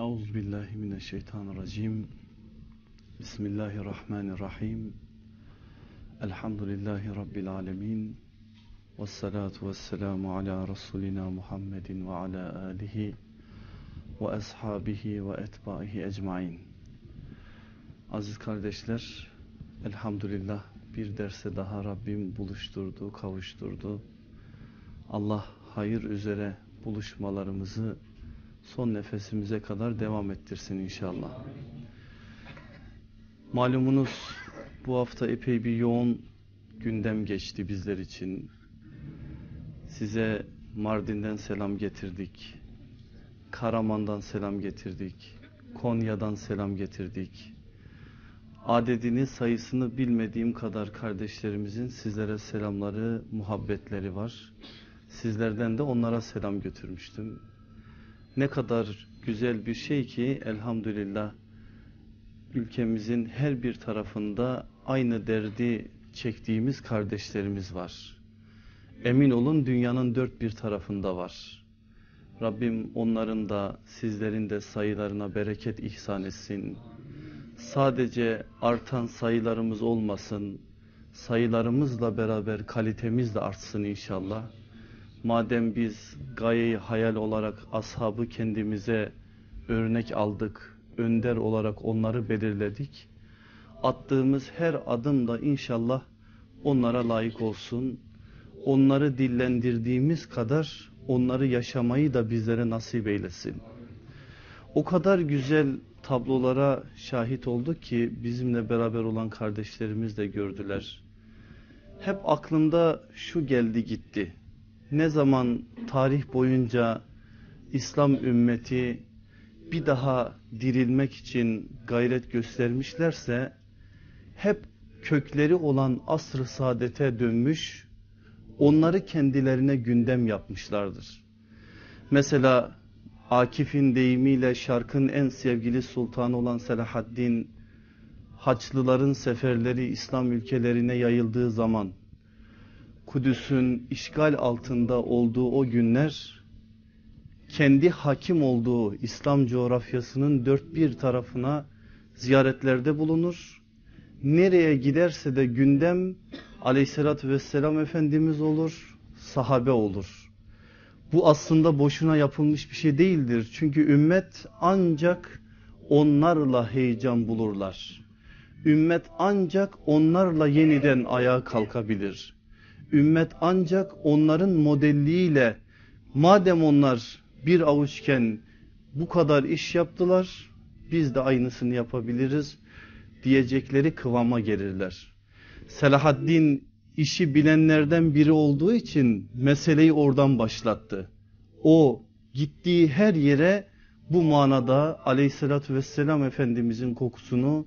Euzu billahi mineşşeytanirracim. Bismillahirrahmanirrahim. Elhamdülillahi rabbil alamin. Ves salatu vesselamu ala rasulina Muhammedin ve ala alihi ve ashabihi ve etbaihi ecmaîn. Aziz kardeşler, elhamdülillah bir derse daha Rabbim buluşturdu, kavuşturdu. Allah hayır üzere buluşmalarımızı son nefesimize kadar devam ettirsin inşallah. Malumunuz bu hafta epey bir yoğun gündem geçti bizler için. Size Mardin'den selam getirdik. Karaman'dan selam getirdik. Konya'dan selam getirdik. Adedini sayısını bilmediğim kadar kardeşlerimizin sizlere selamları, muhabbetleri var. Sizlerden de onlara selam götürmüştüm. Ne kadar güzel bir şey ki elhamdülillah ülkemizin her bir tarafında aynı derdi çektiğimiz kardeşlerimiz var. Emin olun dünyanın dört bir tarafında var. Rabbim onların da sizlerin de sayılarına bereket ihsan etsin. Sadece artan sayılarımız olmasın, sayılarımızla beraber kalitemiz de artsın inşallah. Madem biz gayeyi hayal olarak ashabı kendimize örnek aldık, önder olarak onları belirledik. Attığımız her adım da inşallah onlara layık olsun. Onları dillendirdiğimiz kadar onları yaşamayı da bizlere nasip eylesin. O kadar güzel tablolara şahit olduk ki bizimle beraber olan kardeşlerimiz de gördüler. Hep aklımda şu geldi gitti ne zaman tarih boyunca İslam ümmeti bir daha dirilmek için gayret göstermişlerse hep kökleri olan asr-ı saadete dönmüş onları kendilerine gündem yapmışlardır. Mesela Akif'in deyimiyle şarkın en sevgili sultanı olan Selahaddin Haçlıların seferleri İslam ülkelerine yayıldığı zaman Kudüs'ün işgal altında olduğu o günler kendi hakim olduğu İslam coğrafyasının dört bir tarafına ziyaretlerde bulunur. Nereye giderse de gündem aleyhissalatü vesselam Efendimiz olur, sahabe olur. Bu aslında boşuna yapılmış bir şey değildir. Çünkü ümmet ancak onlarla heyecan bulurlar. Ümmet ancak onlarla yeniden ayağa kalkabilir ümmet ancak onların modelliğiyle madem onlar bir avuçken bu kadar iş yaptılar biz de aynısını yapabiliriz diyecekleri kıvama gelirler. Selahaddin işi bilenlerden biri olduğu için meseleyi oradan başlattı. O gittiği her yere bu manada aleyhissalatü vesselam efendimizin kokusunu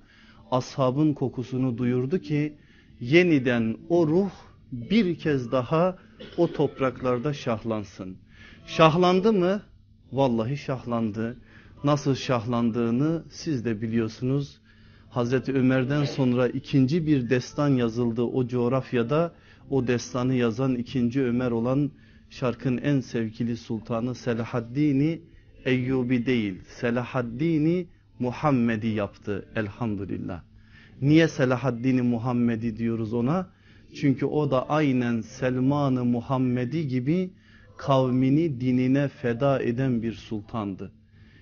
ashabın kokusunu duyurdu ki yeniden o ruh bir kez daha o topraklarda şahlansın. Şahlandı mı? Vallahi şahlandı. Nasıl şahlandığını siz de biliyorsunuz. Hazreti Ömer'den sonra ikinci bir destan yazıldı o coğrafyada. O destanı yazan ikinci Ömer olan şarkın en sevgili sultanı Selahaddin'i Eyyubi değil Selahaddin'i Muhammed'i yaptı elhamdülillah. Niye Selahaddin'i Muhammed'i diyoruz ona? Çünkü o da aynen Selman-ı Muhammedi gibi kavmini dinine feda eden bir sultandı.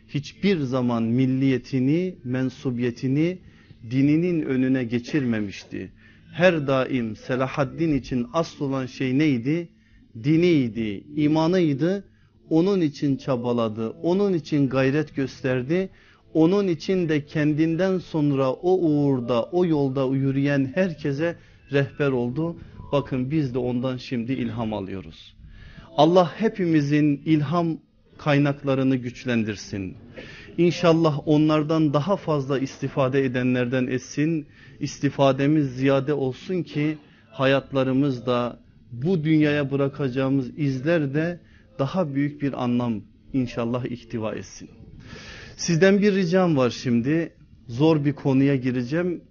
Hiçbir zaman milliyetini, mensubiyetini dininin önüne geçirmemişti. Her daim Selahaddin için asıl olan şey neydi? Diniydi, imanıydı. Onun için çabaladı, onun için gayret gösterdi. Onun için de kendinden sonra o uğurda, o yolda yürüyen herkese rehber oldu. Bakın biz de ondan şimdi ilham alıyoruz. Allah hepimizin ilham kaynaklarını güçlendirsin. İnşallah onlardan daha fazla istifade edenlerden etsin. İstifademiz ziyade olsun ki hayatlarımızda bu dünyaya bırakacağımız izler de daha büyük bir anlam inşallah ihtiva etsin. Sizden bir ricam var şimdi. Zor bir konuya gireceğim.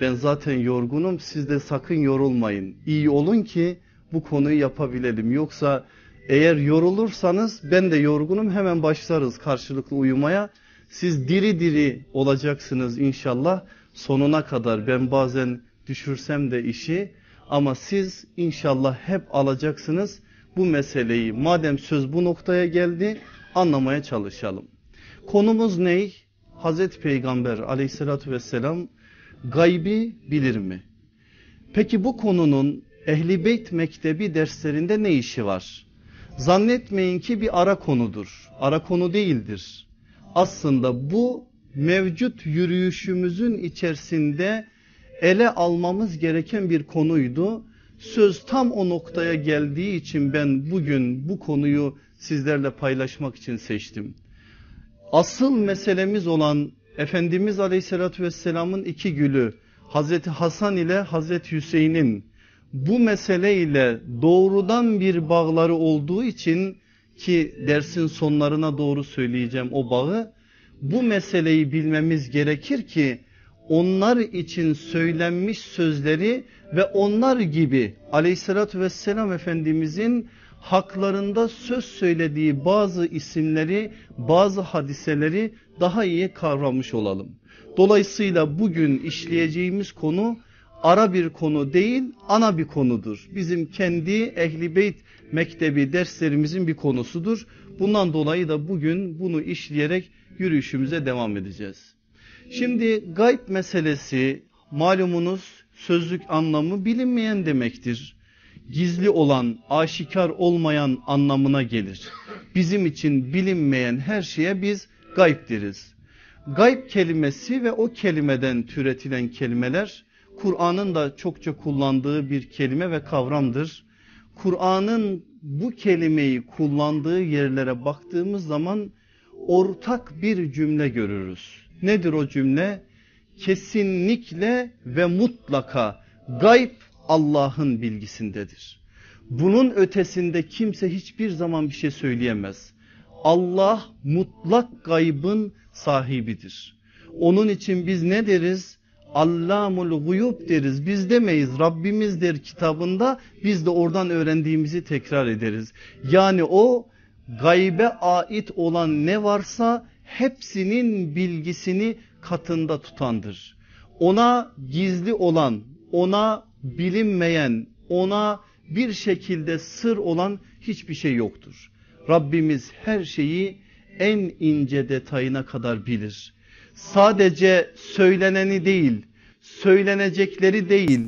Ben zaten yorgunum siz de sakın yorulmayın. İyi olun ki bu konuyu yapabilelim. Yoksa eğer yorulursanız ben de yorgunum hemen başlarız karşılıklı uyumaya. Siz diri diri olacaksınız inşallah sonuna kadar. Ben bazen düşürsem de işi ama siz inşallah hep alacaksınız bu meseleyi. Madem söz bu noktaya geldi anlamaya çalışalım. Konumuz ney? Hazreti Peygamber aleyhissalatü vesselam gaybi bilir mi? Peki bu konunun Ehli Beyt Mektebi derslerinde ne işi var? Zannetmeyin ki bir ara konudur. Ara konu değildir. Aslında bu mevcut yürüyüşümüzün içerisinde ele almamız gereken bir konuydu. Söz tam o noktaya geldiği için ben bugün bu konuyu sizlerle paylaşmak için seçtim. Asıl meselemiz olan Efendimiz Aleyhisselatü Vesselam'ın iki gülü Hazreti Hasan ile Hazreti Hüseyin'in bu mesele ile doğrudan bir bağları olduğu için ki dersin sonlarına doğru söyleyeceğim o bağı bu meseleyi bilmemiz gerekir ki onlar için söylenmiş sözleri ve onlar gibi aleyhissalatü vesselam efendimizin haklarında söz söylediği bazı isimleri bazı hadiseleri daha iyi kavramış olalım. Dolayısıyla bugün işleyeceğimiz konu ara bir konu değil ana bir konudur. Bizim kendi Ehli Beyt Mektebi derslerimizin bir konusudur. Bundan dolayı da bugün bunu işleyerek yürüyüşümüze devam edeceğiz. Şimdi gayb meselesi malumunuz sözlük anlamı bilinmeyen demektir. Gizli olan, aşikar olmayan anlamına gelir. Bizim için bilinmeyen her şeye biz gayb deriz. Gayb kelimesi ve o kelimeden türetilen kelimeler Kur'an'ın da çokça kullandığı bir kelime ve kavramdır. Kur'an'ın bu kelimeyi kullandığı yerlere baktığımız zaman ortak bir cümle görürüz. Nedir o cümle? Kesinlikle ve mutlaka gayb Allah'ın bilgisindedir. Bunun ötesinde kimse hiçbir zaman bir şey söyleyemez. Allah mutlak gaybın sahibidir. Onun için biz ne deriz? Allamul guyub deriz. Biz demeyiz Rabbimiz der kitabında biz de oradan öğrendiğimizi tekrar ederiz. Yani o gaybe ait olan ne varsa hepsinin bilgisini katında tutandır. Ona gizli olan, ona bilinmeyen, ona bir şekilde sır olan hiçbir şey yoktur. Rabbimiz her şeyi en ince detayına kadar bilir. Sadece söyleneni değil, söylenecekleri değil,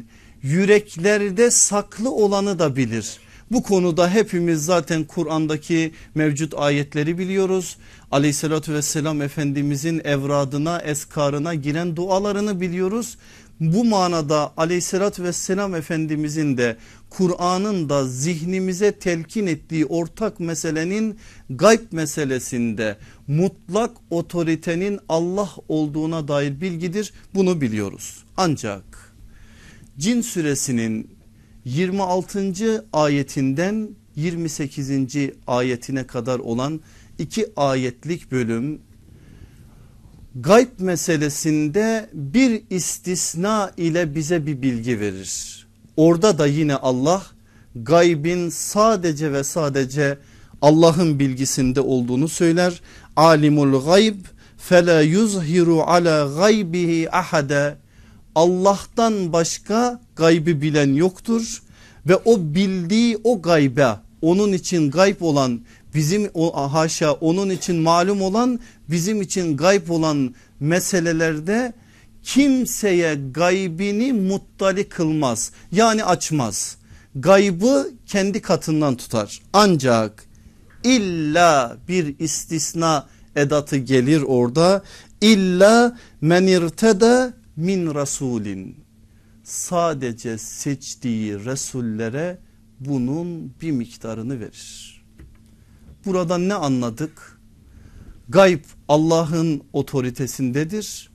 yüreklerde saklı olanı da bilir. Bu konuda hepimiz zaten Kur'an'daki mevcut ayetleri biliyoruz. Aleyhissalatü vesselam Efendimizin evradına, eskarına giren dualarını biliyoruz. Bu manada aleyhissalatü vesselam Efendimizin de Kur'an'ın da zihnimize telkin ettiği ortak meselenin gayb meselesinde mutlak otoritenin Allah olduğuna dair bilgidir. Bunu biliyoruz. Ancak Cin suresinin 26. ayetinden 28. ayetine kadar olan iki ayetlik bölüm gayb meselesinde bir istisna ile bize bir bilgi verir. Orada da yine Allah gaybin sadece ve sadece Allah'ın bilgisinde olduğunu söyler. Alimul gayb fela yuzhiru ala gaybihi ahade Allah'tan başka gaybı bilen yoktur ve o bildiği o gaybe onun için gayb olan bizim o haşa onun için malum olan bizim için gayb olan meselelerde kimseye gaybini muttali kılmaz yani açmaz. Gaybı kendi katından tutar. Ancak illa bir istisna edatı gelir orada. İlla men irtede min rasulin. Sadece seçtiği resullere bunun bir miktarını verir. Buradan ne anladık? Gayb Allah'ın otoritesindedir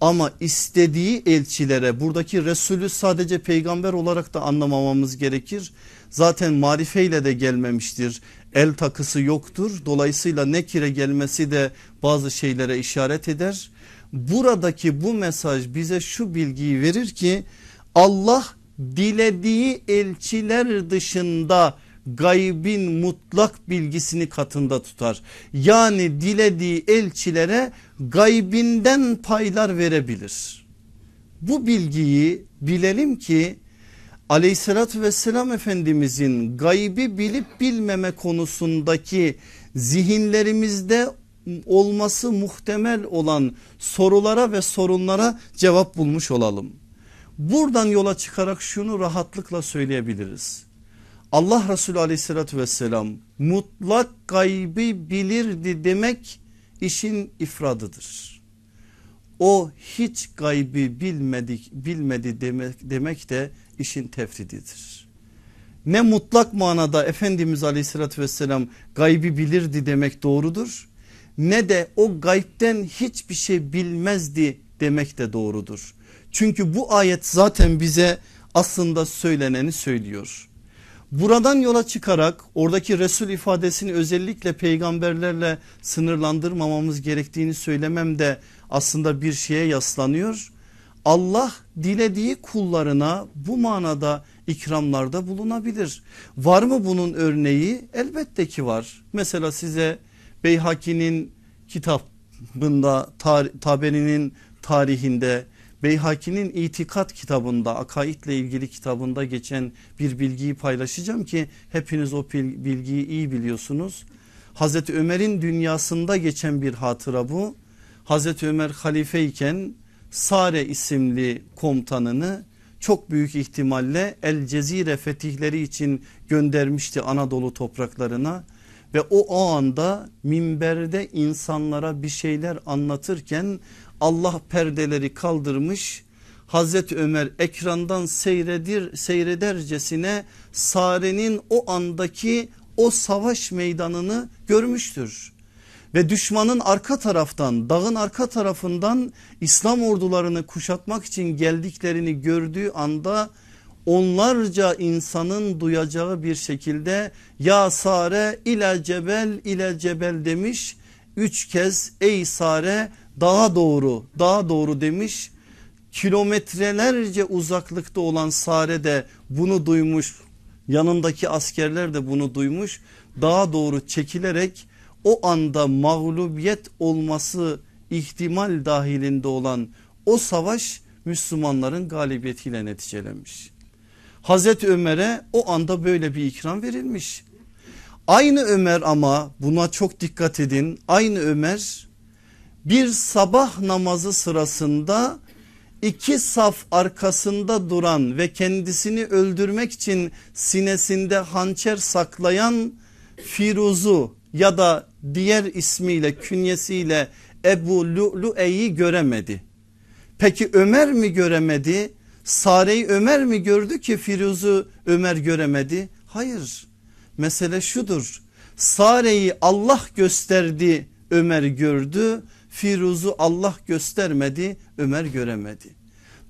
ama istediği elçilere buradaki Resulü sadece peygamber olarak da anlamamamız gerekir. Zaten marifeyle de gelmemiştir. El takısı yoktur. Dolayısıyla nekire gelmesi de bazı şeylere işaret eder buradaki bu mesaj bize şu bilgiyi verir ki Allah dilediği elçiler dışında gaybin mutlak bilgisini katında tutar. Yani dilediği elçilere gaybinden paylar verebilir. Bu bilgiyi bilelim ki aleyhissalatü vesselam efendimizin gaybi bilip bilmeme konusundaki zihinlerimizde olması muhtemel olan sorulara ve sorunlara cevap bulmuş olalım. Buradan yola çıkarak şunu rahatlıkla söyleyebiliriz. Allah Resulü aleyhissalatü vesselam mutlak gaybi bilirdi demek işin ifradıdır. O hiç gaybi bilmedik, bilmedi demek, demek de işin tefrididir. Ne mutlak manada Efendimiz aleyhissalatü vesselam gaybi bilirdi demek doğrudur. Ne de o gaybden hiçbir şey bilmezdi demek de doğrudur. Çünkü bu ayet zaten bize aslında söyleneni söylüyor. Buradan yola çıkarak oradaki Resul ifadesini özellikle peygamberlerle sınırlandırmamamız gerektiğini söylemem de aslında bir şeye yaslanıyor. Allah dilediği kullarına bu manada ikramlarda bulunabilir. Var mı bunun örneği? Elbette ki var. Mesela size Beyhaki'nin kitabında tar Taberi'nin tarihinde Beyhaki'nin itikat kitabında akaidle ilgili kitabında geçen bir bilgiyi paylaşacağım ki hepiniz o bilgiyi iyi biliyorsunuz. Hazreti Ömer'in dünyasında geçen bir hatıra bu. Hazreti Ömer halife iken Sare isimli komutanını çok büyük ihtimalle El Cezire fetihleri için göndermişti Anadolu topraklarına ve o, anda minberde insanlara bir şeyler anlatırken Allah perdeleri kaldırmış Hazreti Ömer ekrandan seyredir, seyredercesine Sare'nin o andaki o savaş meydanını görmüştür. Ve düşmanın arka taraftan dağın arka tarafından İslam ordularını kuşatmak için geldiklerini gördüğü anda onlarca insanın duyacağı bir şekilde ya Sare ile cebel ile cebel demiş. Üç kez ey Sare daha doğru daha doğru demiş. Kilometrelerce uzaklıkta olan Sare de bunu duymuş. Yanındaki askerler de bunu duymuş. Daha doğru çekilerek o anda mağlubiyet olması ihtimal dahilinde olan o savaş Müslümanların galibiyetiyle neticelenmiş. Hazreti Ömer'e o anda böyle bir ikram verilmiş. Aynı Ömer ama buna çok dikkat edin. Aynı Ömer bir sabah namazı sırasında iki saf arkasında duran ve kendisini öldürmek için sinesinde hançer saklayan Firuz'u ya da diğer ismiyle künyesiyle Ebu Lu'lu'e'yi göremedi. Peki Ömer mi göremedi? Sare'yi Ömer mi gördü ki Firuz'u Ömer göremedi? Hayır. Mesele şudur. Sare'yi Allah gösterdi Ömer gördü. Firuz'u Allah göstermedi Ömer göremedi.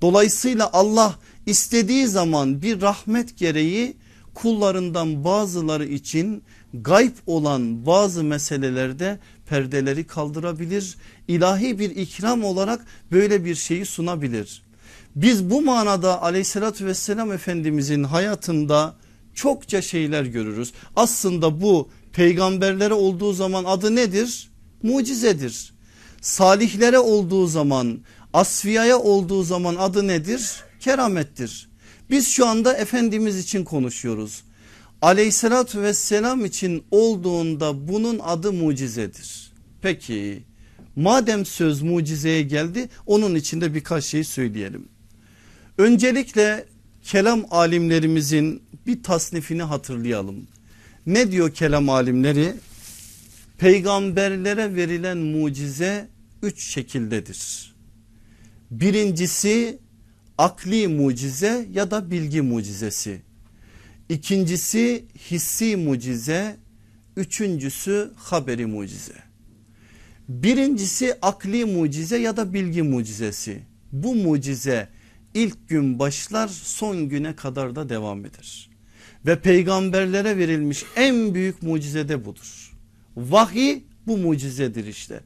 Dolayısıyla Allah istediği zaman bir rahmet gereği kullarından bazıları için gayb olan bazı meselelerde perdeleri kaldırabilir. İlahi bir ikram olarak böyle bir şeyi sunabilir. Biz bu manada aleyhissalatü vesselam efendimizin hayatında çokça şeyler görürüz. Aslında bu peygamberlere olduğu zaman adı nedir? Mucizedir. Salihlere olduğu zaman asfiyaya olduğu zaman adı nedir? Keramettir. Biz şu anda Efendimiz için konuşuyoruz. Aleyhissalatü vesselam için olduğunda bunun adı mucizedir. Peki madem söz mucizeye geldi onun içinde birkaç şey söyleyelim. Öncelikle kelam alimlerimizin bir tasnifini hatırlayalım. Ne diyor kelam alimleri? Peygamberlere verilen mucize üç şekildedir. Birincisi akli mucize ya da bilgi mucizesi. İkincisi hissi mucize, üçüncüsü haberi mucize. Birincisi akli mucize ya da bilgi mucizesi. Bu mucize ilk gün başlar son güne kadar da devam eder. Ve peygamberlere verilmiş en büyük mucize de budur. Vahiy bu mucizedir işte.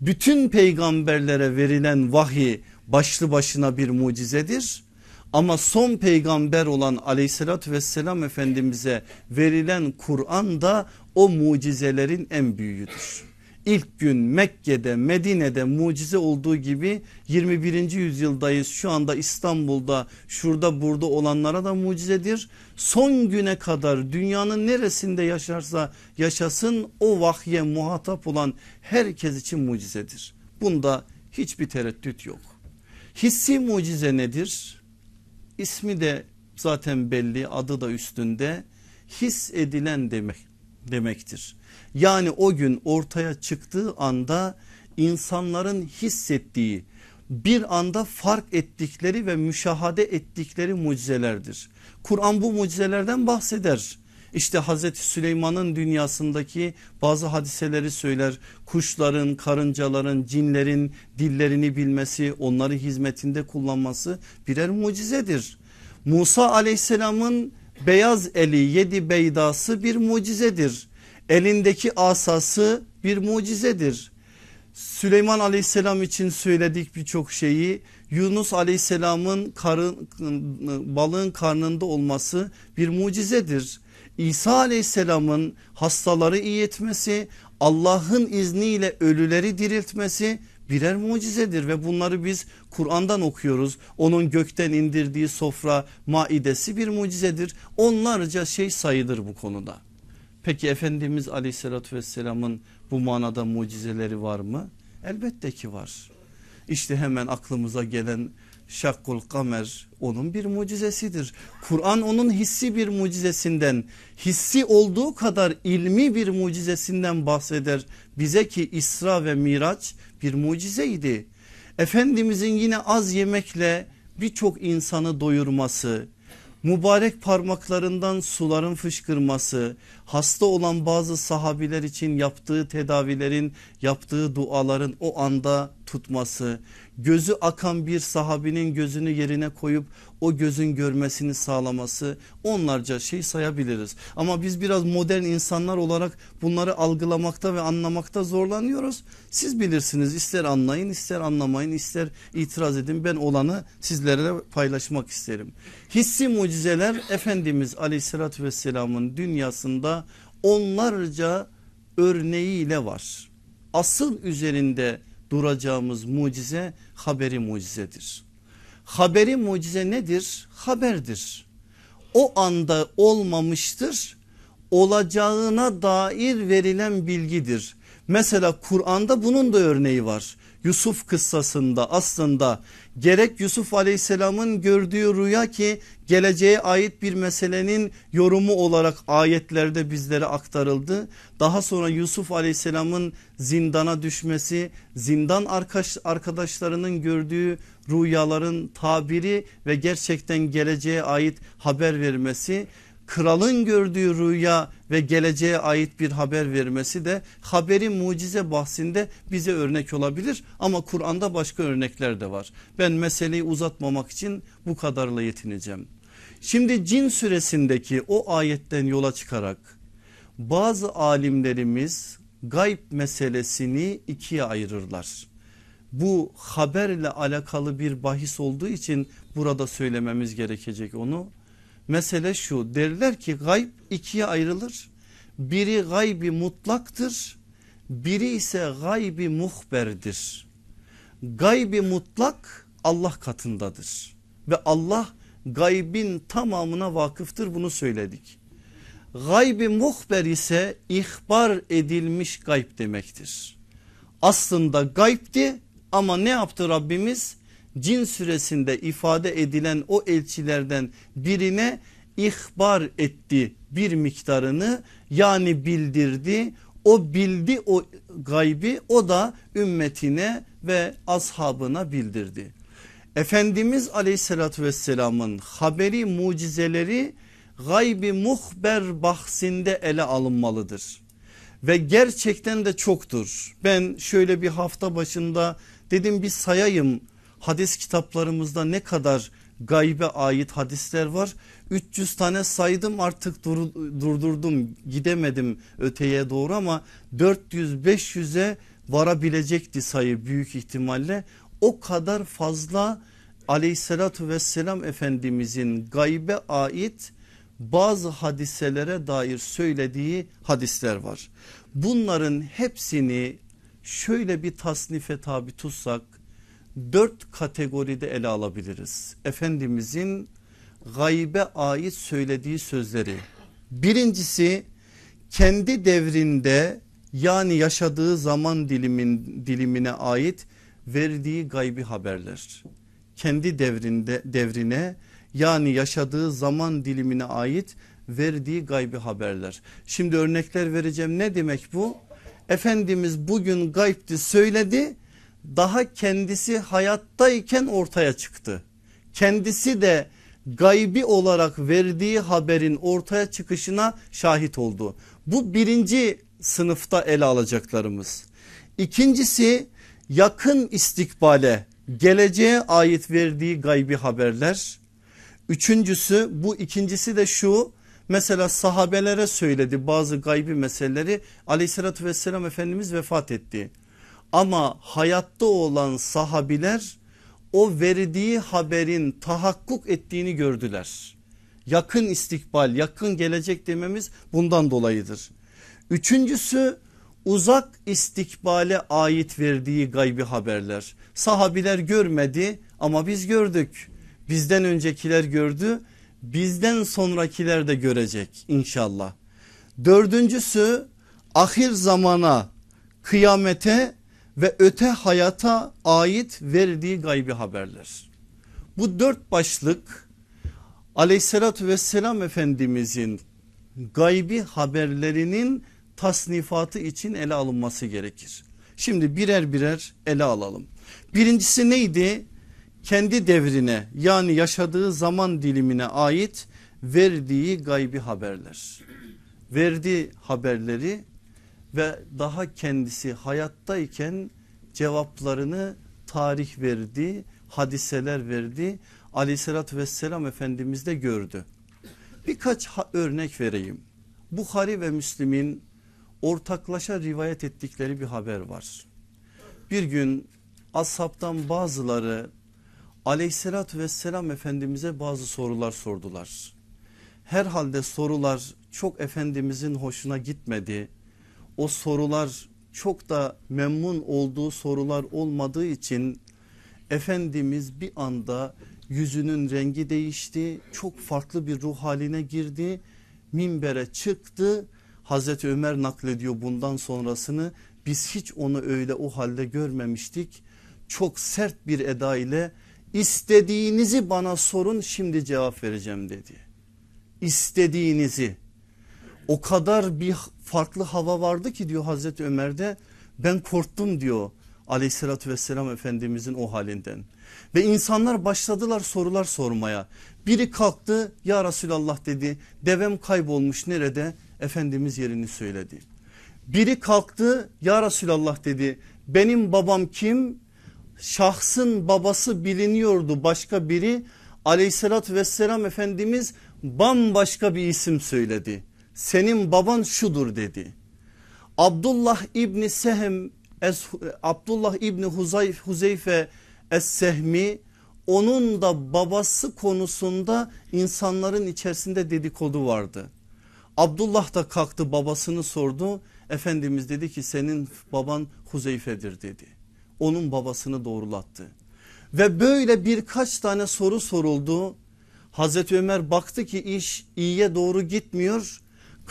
Bütün peygamberlere verilen vahiy başlı başına bir mucizedir. Ama son peygamber olan aleyhissalatü vesselam efendimize verilen Kur'an da o mucizelerin en büyüğüdür. İlk gün Mekke'de Medine'de mucize olduğu gibi 21. yüzyıldayız şu anda İstanbul'da şurada burada olanlara da mucizedir. Son güne kadar dünyanın neresinde yaşarsa yaşasın o vahye muhatap olan herkes için mucizedir. Bunda hiçbir tereddüt yok. Hissi mucize nedir? İsmi de zaten belli adı da üstünde his edilen demek demektir. Yani o gün ortaya çıktığı anda insanların hissettiği bir anda fark ettikleri ve müşahade ettikleri mucizelerdir. Kur'an bu mucizelerden bahseder. İşte Hazreti Süleyman'ın dünyasındaki bazı hadiseleri söyler. Kuşların, karıncaların, cinlerin dillerini bilmesi, onları hizmetinde kullanması birer mucizedir. Musa aleyhisselamın beyaz eli yedi beydası bir mucizedir. Elindeki asası bir mucizedir. Süleyman aleyhisselam için söyledik birçok şeyi. Yunus aleyhisselamın karın, balığın karnında olması bir mucizedir. İsa aleyhisselamın hastaları iyi etmesi, Allah'ın izniyle ölüleri diriltmesi birer mucizedir ve bunları biz Kur'an'dan okuyoruz. Onun gökten indirdiği sofra maidesi bir mucizedir. Onlarca şey sayılır bu konuda. Peki Efendimiz aleyhissalatü vesselamın bu manada mucizeleri var mı? Elbette ki var. İşte hemen aklımıza gelen Şakkul Kamer onun bir mucizesidir. Kur'an onun hissi bir mucizesinden hissi olduğu kadar ilmi bir mucizesinden bahseder. Bize ki İsra ve Miraç bir mucizeydi. Efendimizin yine az yemekle birçok insanı doyurması, mübarek parmaklarından suların fışkırması, hasta olan bazı sahabiler için yaptığı tedavilerin, yaptığı duaların o anda tutması, gözü akan bir sahabinin gözünü yerine koyup o gözün görmesini sağlaması onlarca şey sayabiliriz. Ama biz biraz modern insanlar olarak bunları algılamakta ve anlamakta zorlanıyoruz. Siz bilirsiniz ister anlayın ister anlamayın ister itiraz edin ben olanı sizlerle paylaşmak isterim. Hissi mucizeler Efendimiz aleyhissalatü vesselamın dünyasında onlarca örneğiyle var. Asıl üzerinde duracağımız mucize haberi mucizedir. Haberi mucize nedir? Haberdir. O anda olmamıştır olacağına dair verilen bilgidir. Mesela Kur'an'da bunun da örneği var. Yusuf kıssasında aslında gerek Yusuf aleyhisselamın gördüğü rüya ki geleceğe ait bir meselenin yorumu olarak ayetlerde bizlere aktarıldı. Daha sonra Yusuf aleyhisselamın zindana düşmesi zindan arkadaşlarının gördüğü rüyaların tabiri ve gerçekten geleceğe ait haber vermesi kralın gördüğü rüya ve geleceğe ait bir haber vermesi de haberi mucize bahsinde bize örnek olabilir. Ama Kur'an'da başka örnekler de var. Ben meseleyi uzatmamak için bu kadarla yetineceğim. Şimdi cin süresindeki o ayetten yola çıkarak bazı alimlerimiz gayb meselesini ikiye ayırırlar. Bu haberle alakalı bir bahis olduğu için burada söylememiz gerekecek onu. Mesele şu derler ki gayb ikiye ayrılır. Biri gaybi mutlaktır. Biri ise gaybi muhberdir. Gaybi mutlak Allah katındadır. Ve Allah gaybin tamamına vakıftır bunu söyledik. Gaybi muhber ise ihbar edilmiş gayb demektir. Aslında gaybdi ama ne yaptı Rabbimiz? Cin süresinde ifade edilen o elçilerden birine ihbar etti bir miktarını yani bildirdi. O bildi o gaybi o da ümmetine ve ashabına bildirdi. Efendimiz aleyhissalatü vesselamın haberi mucizeleri gaybi muhber bahsinde ele alınmalıdır. Ve gerçekten de çoktur. Ben şöyle bir hafta başında dedim bir sayayım hadis kitaplarımızda ne kadar gaybe ait hadisler var. 300 tane saydım artık dur, durdurdum gidemedim öteye doğru ama 400-500'e varabilecekti sayı büyük ihtimalle. O kadar fazla aleyhissalatü vesselam efendimizin gaybe ait bazı hadiselere dair söylediği hadisler var. Bunların hepsini şöyle bir tasnife tabi tutsak dört kategoride ele alabiliriz. Efendimizin gaybe ait söylediği sözleri. Birincisi kendi devrinde yani yaşadığı zaman dilimin, dilimine ait verdiği gaybi haberler. Kendi devrinde devrine yani yaşadığı zaman dilimine ait verdiği gaybi haberler. Şimdi örnekler vereceğim ne demek bu? Efendimiz bugün gaybdi söyledi daha kendisi hayattayken ortaya çıktı. Kendisi de gaybi olarak verdiği haberin ortaya çıkışına şahit oldu. Bu birinci sınıfta ele alacaklarımız. İkincisi yakın istikbale geleceğe ait verdiği gaybi haberler. Üçüncüsü bu ikincisi de şu mesela sahabelere söyledi bazı gaybi meseleleri aleyhissalatü vesselam Efendimiz vefat etti. Ama hayatta olan sahabiler o verdiği haberin tahakkuk ettiğini gördüler. Yakın istikbal yakın gelecek dememiz bundan dolayıdır. Üçüncüsü uzak istikbale ait verdiği gaybi haberler. Sahabiler görmedi ama biz gördük. Bizden öncekiler gördü bizden sonrakiler de görecek inşallah. Dördüncüsü ahir zamana kıyamete ve öte hayata ait verdiği gaybi haberler. Bu dört başlık aleyhissalatü vesselam efendimizin gaybi haberlerinin tasnifatı için ele alınması gerekir. Şimdi birer birer ele alalım. Birincisi neydi? Kendi devrine yani yaşadığı zaman dilimine ait verdiği gaybi haberler. Verdiği haberleri ve daha kendisi hayattayken cevaplarını tarih verdi, hadiseler verdi. Aleyhissalatü vesselam Efendimiz de gördü. Birkaç örnek vereyim. Bukhari ve Müslim'in ortaklaşa rivayet ettikleri bir haber var. Bir gün ashabtan bazıları aleyhissalatü vesselam Efendimiz'e bazı sorular sordular. Herhalde sorular çok Efendimizin hoşuna gitmedi o sorular çok da memnun olduğu sorular olmadığı için Efendimiz bir anda yüzünün rengi değişti çok farklı bir ruh haline girdi minbere çıktı. Hazreti Ömer naklediyor bundan sonrasını. Biz hiç onu öyle o halde görmemiştik. Çok sert bir eda ile istediğinizi bana sorun şimdi cevap vereceğim dedi. İstediğinizi o kadar bir farklı hava vardı ki diyor Hazreti Ömer'de ben korktum diyor aleyhissalatü vesselam efendimizin o halinden. Ve insanlar başladılar sorular sormaya. Biri kalktı ya Resulallah dedi devem kaybolmuş nerede? Efendimiz yerini söyledi. Biri kalktı ya Resulallah dedi benim babam kim? Şahsın babası biliniyordu başka biri aleyhissalatü vesselam efendimiz bambaşka bir isim söyledi senin baban şudur dedi. Abdullah İbni Sehem Abdullah İbni Huzayf, Huzeyfe Es-Sehmi onun da babası konusunda insanların içerisinde dedikodu vardı. Abdullah da kalktı babasını sordu. Efendimiz dedi ki senin baban Huzeyfe'dir dedi. Onun babasını doğrulattı. Ve böyle birkaç tane soru soruldu. Hazreti Ömer baktı ki iş iyiye doğru gitmiyor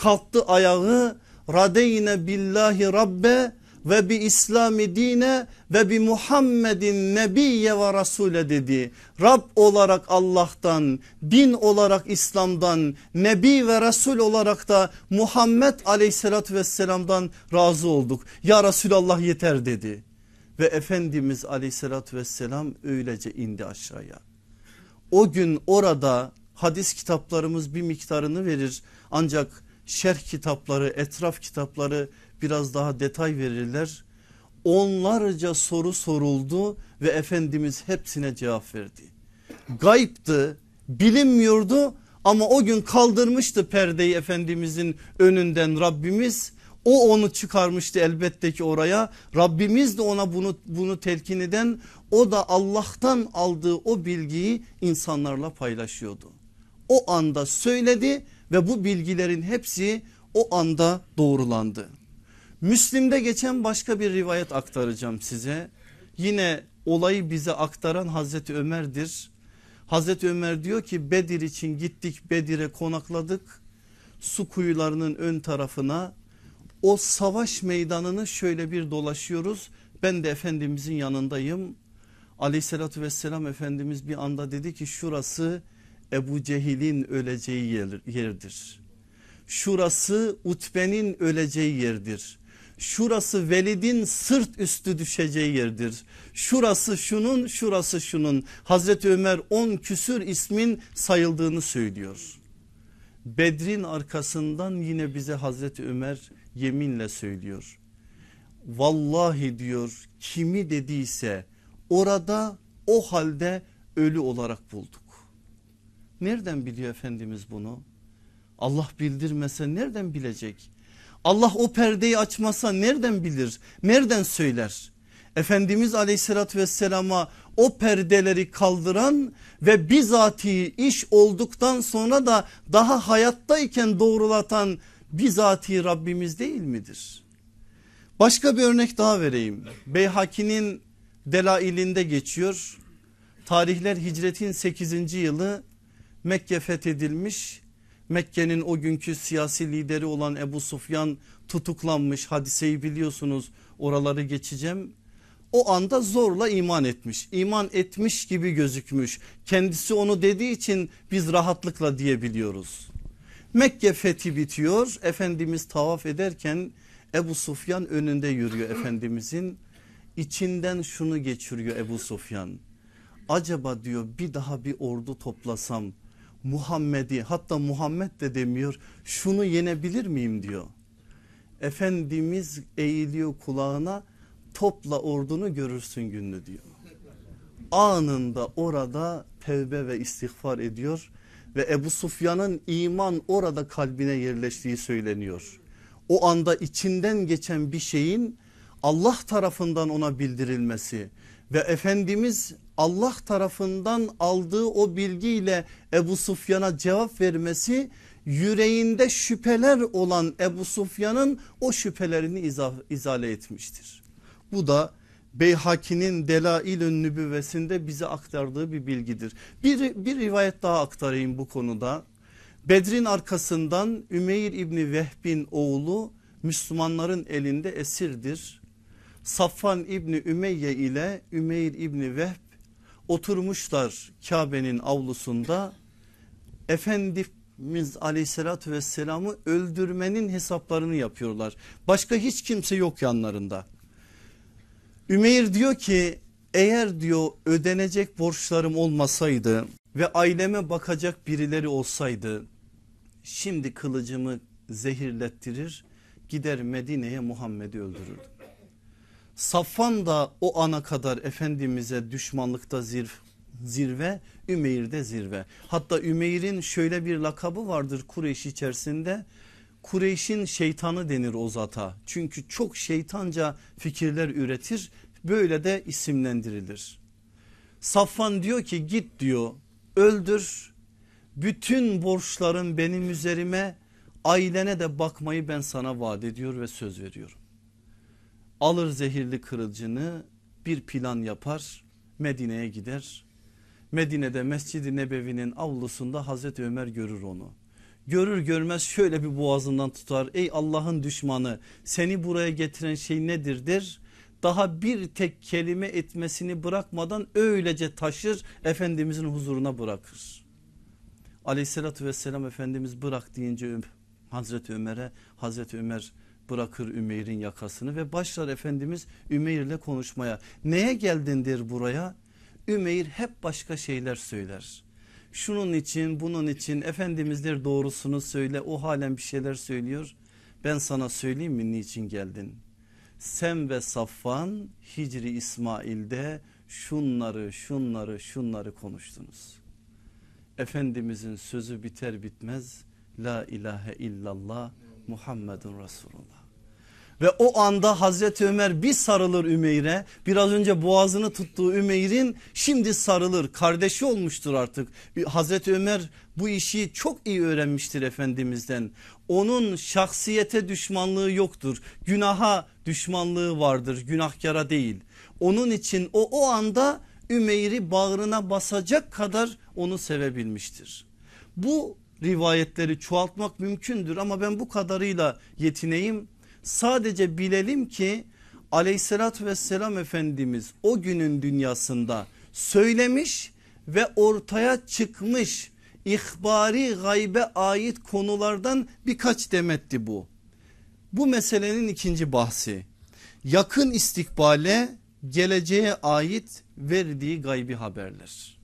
kalktı ayağı radeyne billahi rabbe ve bi İslami dine ve bi Muhammedin nebiye ve rasule dedi. Rab olarak Allah'tan, din olarak İslam'dan, nebi ve resul olarak da Muhammed aleyhissalatü vesselam'dan razı olduk. Ya Resulallah yeter dedi. Ve Efendimiz aleyhissalatü vesselam öylece indi aşağıya. O gün orada hadis kitaplarımız bir miktarını verir ancak şerh kitapları, etraf kitapları biraz daha detay verirler. Onlarca soru soruldu ve Efendimiz hepsine cevap verdi. Gayipti, bilinmiyordu ama o gün kaldırmıştı perdeyi Efendimizin önünden Rabbimiz. O onu çıkarmıştı elbette ki oraya. Rabbimiz de ona bunu bunu telkin eden o da Allah'tan aldığı o bilgiyi insanlarla paylaşıyordu. O anda söyledi ve bu bilgilerin hepsi o anda doğrulandı. Müslim'de geçen başka bir rivayet aktaracağım size. Yine olayı bize aktaran Hazreti Ömer'dir. Hazreti Ömer diyor ki Bedir için gittik Bedir'e konakladık. Su kuyularının ön tarafına o savaş meydanını şöyle bir dolaşıyoruz. Ben de Efendimizin yanındayım. Aleyhissalatü vesselam Efendimiz bir anda dedi ki şurası Ebu Cehil'in öleceği yer, yerdir. Şurası Utbe'nin öleceği yerdir. Şurası Velid'in sırt üstü düşeceği yerdir. Şurası şunun şurası şunun. Hazreti Ömer on küsür ismin sayıldığını söylüyor. Bedrin arkasından yine bize Hazreti Ömer yeminle söylüyor. Vallahi diyor kimi dediyse orada o halde ölü olarak bulduk. Nereden biliyor Efendimiz bunu? Allah bildirmese nereden bilecek? Allah o perdeyi açmasa nereden bilir? Nereden söyler? Efendimiz aleyhissalatü vesselama o perdeleri kaldıran ve bizatihi iş olduktan sonra da daha hayattayken doğrulatan bizatihi Rabbimiz değil midir? Başka bir örnek daha vereyim. Beyhaki'nin delailinde geçiyor. Tarihler hicretin 8. yılı Mekke fethedilmiş. Mekke'nin o günkü siyasi lideri olan Ebu Sufyan tutuklanmış hadiseyi biliyorsunuz oraları geçeceğim. O anda zorla iman etmiş iman etmiş gibi gözükmüş kendisi onu dediği için biz rahatlıkla diyebiliyoruz. Mekke fethi bitiyor Efendimiz tavaf ederken Ebu Sufyan önünde yürüyor Efendimizin içinden şunu geçiriyor Ebu Sufyan acaba diyor bir daha bir ordu toplasam Muhammed'i hatta Muhammed de demiyor şunu yenebilir miyim diyor. Efendimiz eğiliyor kulağına topla ordunu görürsün gününü diyor. Anında orada tevbe ve istiğfar ediyor ve Ebu Sufyan'ın iman orada kalbine yerleştiği söyleniyor. O anda içinden geçen bir şeyin Allah tarafından ona bildirilmesi ve Efendimiz Allah tarafından aldığı o bilgiyle Ebu Sufyan'a cevap vermesi yüreğinde şüpheler olan Ebu Sufyan'ın o şüphelerini izah, izale etmiştir. Bu da Beyhaki'nin Delail-ün Nübüvvesinde bize aktardığı bir bilgidir. Bir, bir rivayet daha aktarayım bu konuda. Bedrin arkasından Ümeyr İbni Vehbin oğlu Müslümanların elinde esirdir. Safvan İbni Ümeyye ile Ümeyr İbni Vehb oturmuşlar Kabe'nin avlusunda. Efendimiz aleyhissalatü vesselamı öldürmenin hesaplarını yapıyorlar. Başka hiç kimse yok yanlarında. Ümeyr diyor ki eğer diyor ödenecek borçlarım olmasaydı ve aileme bakacak birileri olsaydı şimdi kılıcımı zehirlettirir gider Medine'ye Muhammed'i öldürürdüm. Safvan da o ana kadar Efendimiz'e düşmanlıkta zirv, zirve Ümeyr'de zirve. Hatta Ümeyr'in şöyle bir lakabı vardır Kureyş içerisinde. Kureyş'in şeytanı denir o zata. Çünkü çok şeytanca fikirler üretir. Böyle de isimlendirilir. Safvan diyor ki git diyor öldür. Bütün borçların benim üzerime ailene de bakmayı ben sana vaat ediyor ve söz veriyorum alır zehirli kırıcını bir plan yapar Medine'ye gider. Medine'de Mescid-i Nebevi'nin avlusunda Hazreti Ömer görür onu. Görür görmez şöyle bir boğazından tutar. Ey Allah'ın düşmanı seni buraya getiren şey nedir der. Daha bir tek kelime etmesini bırakmadan öylece taşır Efendimizin huzuruna bırakır. Aleyhissalatü vesselam Efendimiz bırak deyince Hazreti Ömer'e Hazreti Ömer bırakır Ümeyr'in yakasını ve başlar Efendimiz Ümeyr ile konuşmaya. Neye geldindir buraya? Ümeyr hep başka şeyler söyler. Şunun için bunun için Efendimizler doğrusunu söyle o halen bir şeyler söylüyor. Ben sana söyleyeyim mi niçin geldin? Sen ve Safvan Hicri İsmail'de şunları şunları şunları konuştunuz. Efendimizin sözü biter bitmez La ilahe illallah Muhammedun Resulullah. Ve o anda Hazreti Ömer bir sarılır Ümeyr'e. Biraz önce boğazını tuttuğu Ümeyr'in şimdi sarılır. Kardeşi olmuştur artık. Hazreti Ömer bu işi çok iyi öğrenmiştir Efendimiz'den. Onun şahsiyete düşmanlığı yoktur. Günaha düşmanlığı vardır. Günahkara değil. Onun için o o anda Ümeyr'i bağrına basacak kadar onu sevebilmiştir. Bu rivayetleri çoğaltmak mümkündür ama ben bu kadarıyla yetineyim. Sadece bilelim ki aleyhissalatü vesselam Efendimiz o günün dünyasında söylemiş ve ortaya çıkmış ihbari gaybe ait konulardan birkaç demetti bu. Bu meselenin ikinci bahsi yakın istikbale geleceğe ait verdiği gaybi haberler.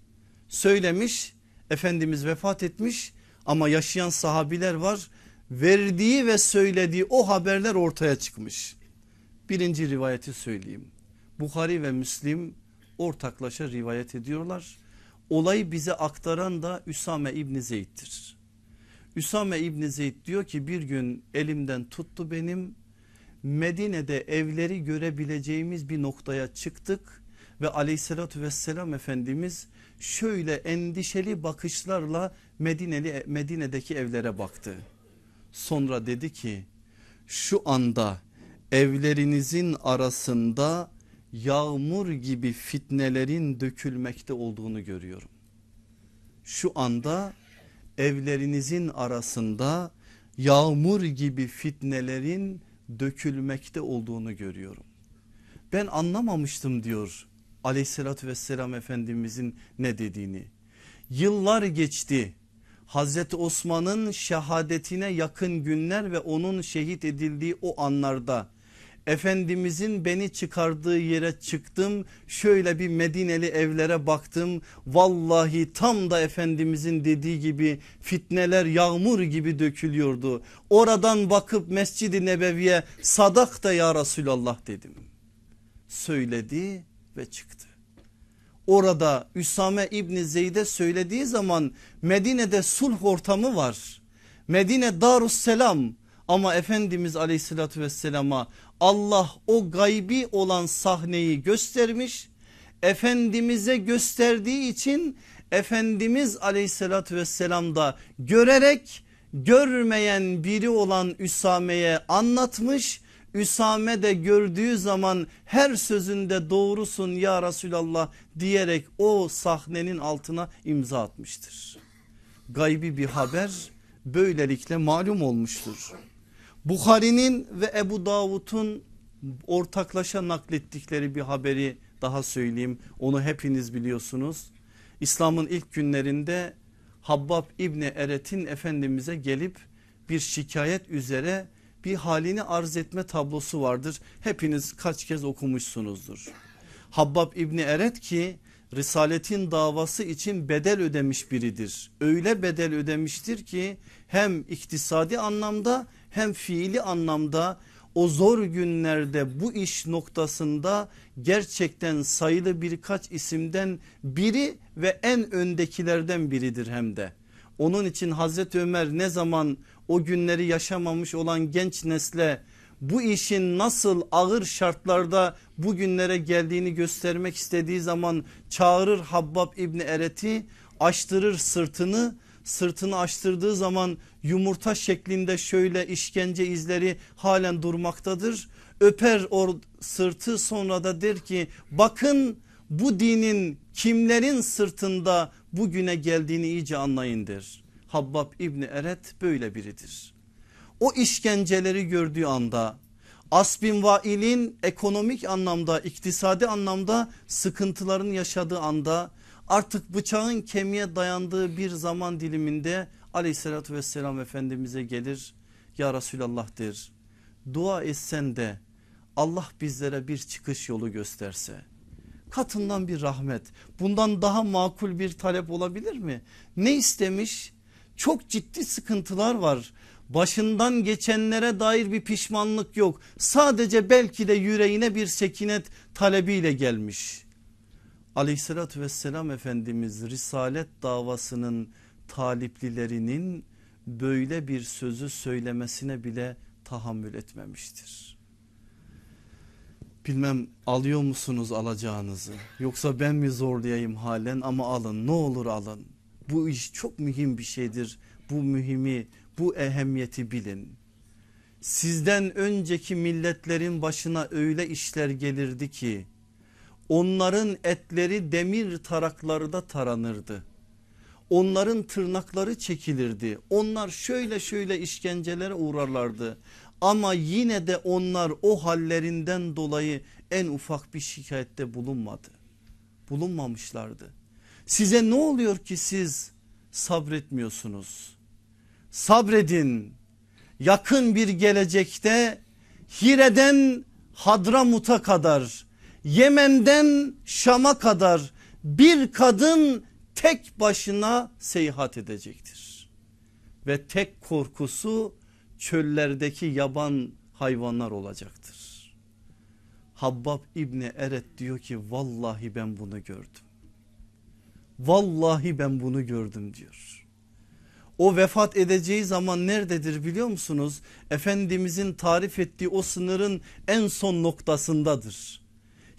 Söylemiş Efendimiz vefat etmiş ama yaşayan sahabiler var. Verdiği ve söylediği o haberler ortaya çıkmış. Birinci rivayeti söyleyeyim. Bukhari ve Müslim ortaklaşa rivayet ediyorlar. Olayı bize aktaran da Üsame İbni Zeyd'dir. Üsame İbni Zeyd diyor ki bir gün elimden tuttu benim Medine'de evleri görebileceğimiz bir noktaya çıktık ve aleyhissalatü vesselam Efendimiz şöyle endişeli bakışlarla Medineli, Medine'deki evlere baktı. Sonra dedi ki şu anda evlerinizin arasında yağmur gibi fitnelerin dökülmekte olduğunu görüyorum. Şu anda evlerinizin arasında yağmur gibi fitnelerin dökülmekte olduğunu görüyorum. Ben anlamamıştım diyor aleyhissalatü vesselam efendimizin ne dediğini. Yıllar geçti Hazreti Osman'ın şehadetine yakın günler ve onun şehit edildiği o anlarda Efendimizin beni çıkardığı yere çıktım şöyle bir Medineli evlere baktım vallahi tam da Efendimizin dediği gibi fitneler yağmur gibi dökülüyordu. Oradan bakıp Mescid-i Nebevi'ye sadak da ya Resulallah dedim. Söyledi ve çıktı. Orada Üsame İbni Zeyd'e söylediği zaman Medine'de sulh ortamı var. Medine Darusselam ama Efendimiz aleyhissalatü vesselama Allah o gaybi olan sahneyi göstermiş. Efendimiz'e gösterdiği için Efendimiz aleyhissalatü vesselam da görerek görmeyen biri olan Üsame'ye anlatmış. Üsame de gördüğü zaman her sözünde doğrusun ya Resulallah diyerek o sahnenin altına imza atmıştır. Gaybi bir haber böylelikle malum olmuştur. Bukhari'nin ve Ebu Davud'un ortaklaşa naklettikleri bir haberi daha söyleyeyim. Onu hepiniz biliyorsunuz. İslam'ın ilk günlerinde Habbab İbni Eret'in Efendimiz'e gelip bir şikayet üzere bir halini arz etme tablosu vardır. Hepiniz kaç kez okumuşsunuzdur. Habbab İbni Eret ki Risaletin davası için bedel ödemiş biridir. Öyle bedel ödemiştir ki hem iktisadi anlamda hem fiili anlamda o zor günlerde bu iş noktasında gerçekten sayılı birkaç isimden biri ve en öndekilerden biridir hem de. Onun için Hazreti Ömer ne zaman o günleri yaşamamış olan genç nesle bu işin nasıl ağır şartlarda bugünlere geldiğini göstermek istediği zaman çağırır Habbab İbni Eret'i açtırır sırtını sırtını açtırdığı zaman yumurta şeklinde şöyle işkence izleri halen durmaktadır. Öper o sırtı sonra da der ki bakın bu dinin kimlerin sırtında bugüne geldiğini iyice anlayın der. Habbab İbni Eret böyle biridir. O işkenceleri gördüğü anda Asbin Vail'in ekonomik anlamda iktisadi anlamda sıkıntıların yaşadığı anda artık bıçağın kemiğe dayandığı bir zaman diliminde aleyhissalatü vesselam efendimize gelir ya Resulallah der dua etsen de Allah bizlere bir çıkış yolu gösterse katından bir rahmet bundan daha makul bir talep olabilir mi? Ne istemiş? Çok ciddi sıkıntılar var başından geçenlere dair bir pişmanlık yok sadece belki de yüreğine bir sekinet talebiyle gelmiş aleyhissalatü vesselam Efendimiz risalet davasının taliplilerinin böyle bir sözü söylemesine bile tahammül etmemiştir. Bilmem alıyor musunuz alacağınızı yoksa ben mi zorlayayım halen ama alın ne olur alın. Bu iş çok mühim bir şeydir. Bu mühimi bu ehemmiyeti bilin. Sizden önceki milletlerin başına öyle işler gelirdi ki onların etleri demir taraklarda taranırdı. Onların tırnakları çekilirdi. Onlar şöyle şöyle işkencelere uğrarlardı. Ama yine de onlar o hallerinden dolayı en ufak bir şikayette bulunmadı. Bulunmamışlardı. Size ne oluyor ki siz sabretmiyorsunuz? Sabredin. Yakın bir gelecekte Hire'den Hadramut'a kadar Yemen'den Şam'a kadar bir kadın tek başına seyahat edecektir. Ve tek korkusu çöllerdeki yaban hayvanlar olacaktır. Habbab İbni Eret diyor ki vallahi ben bunu gördüm. Vallahi ben bunu gördüm diyor. O vefat edeceği zaman nerededir biliyor musunuz? Efendimizin tarif ettiği o sınırın en son noktasındadır.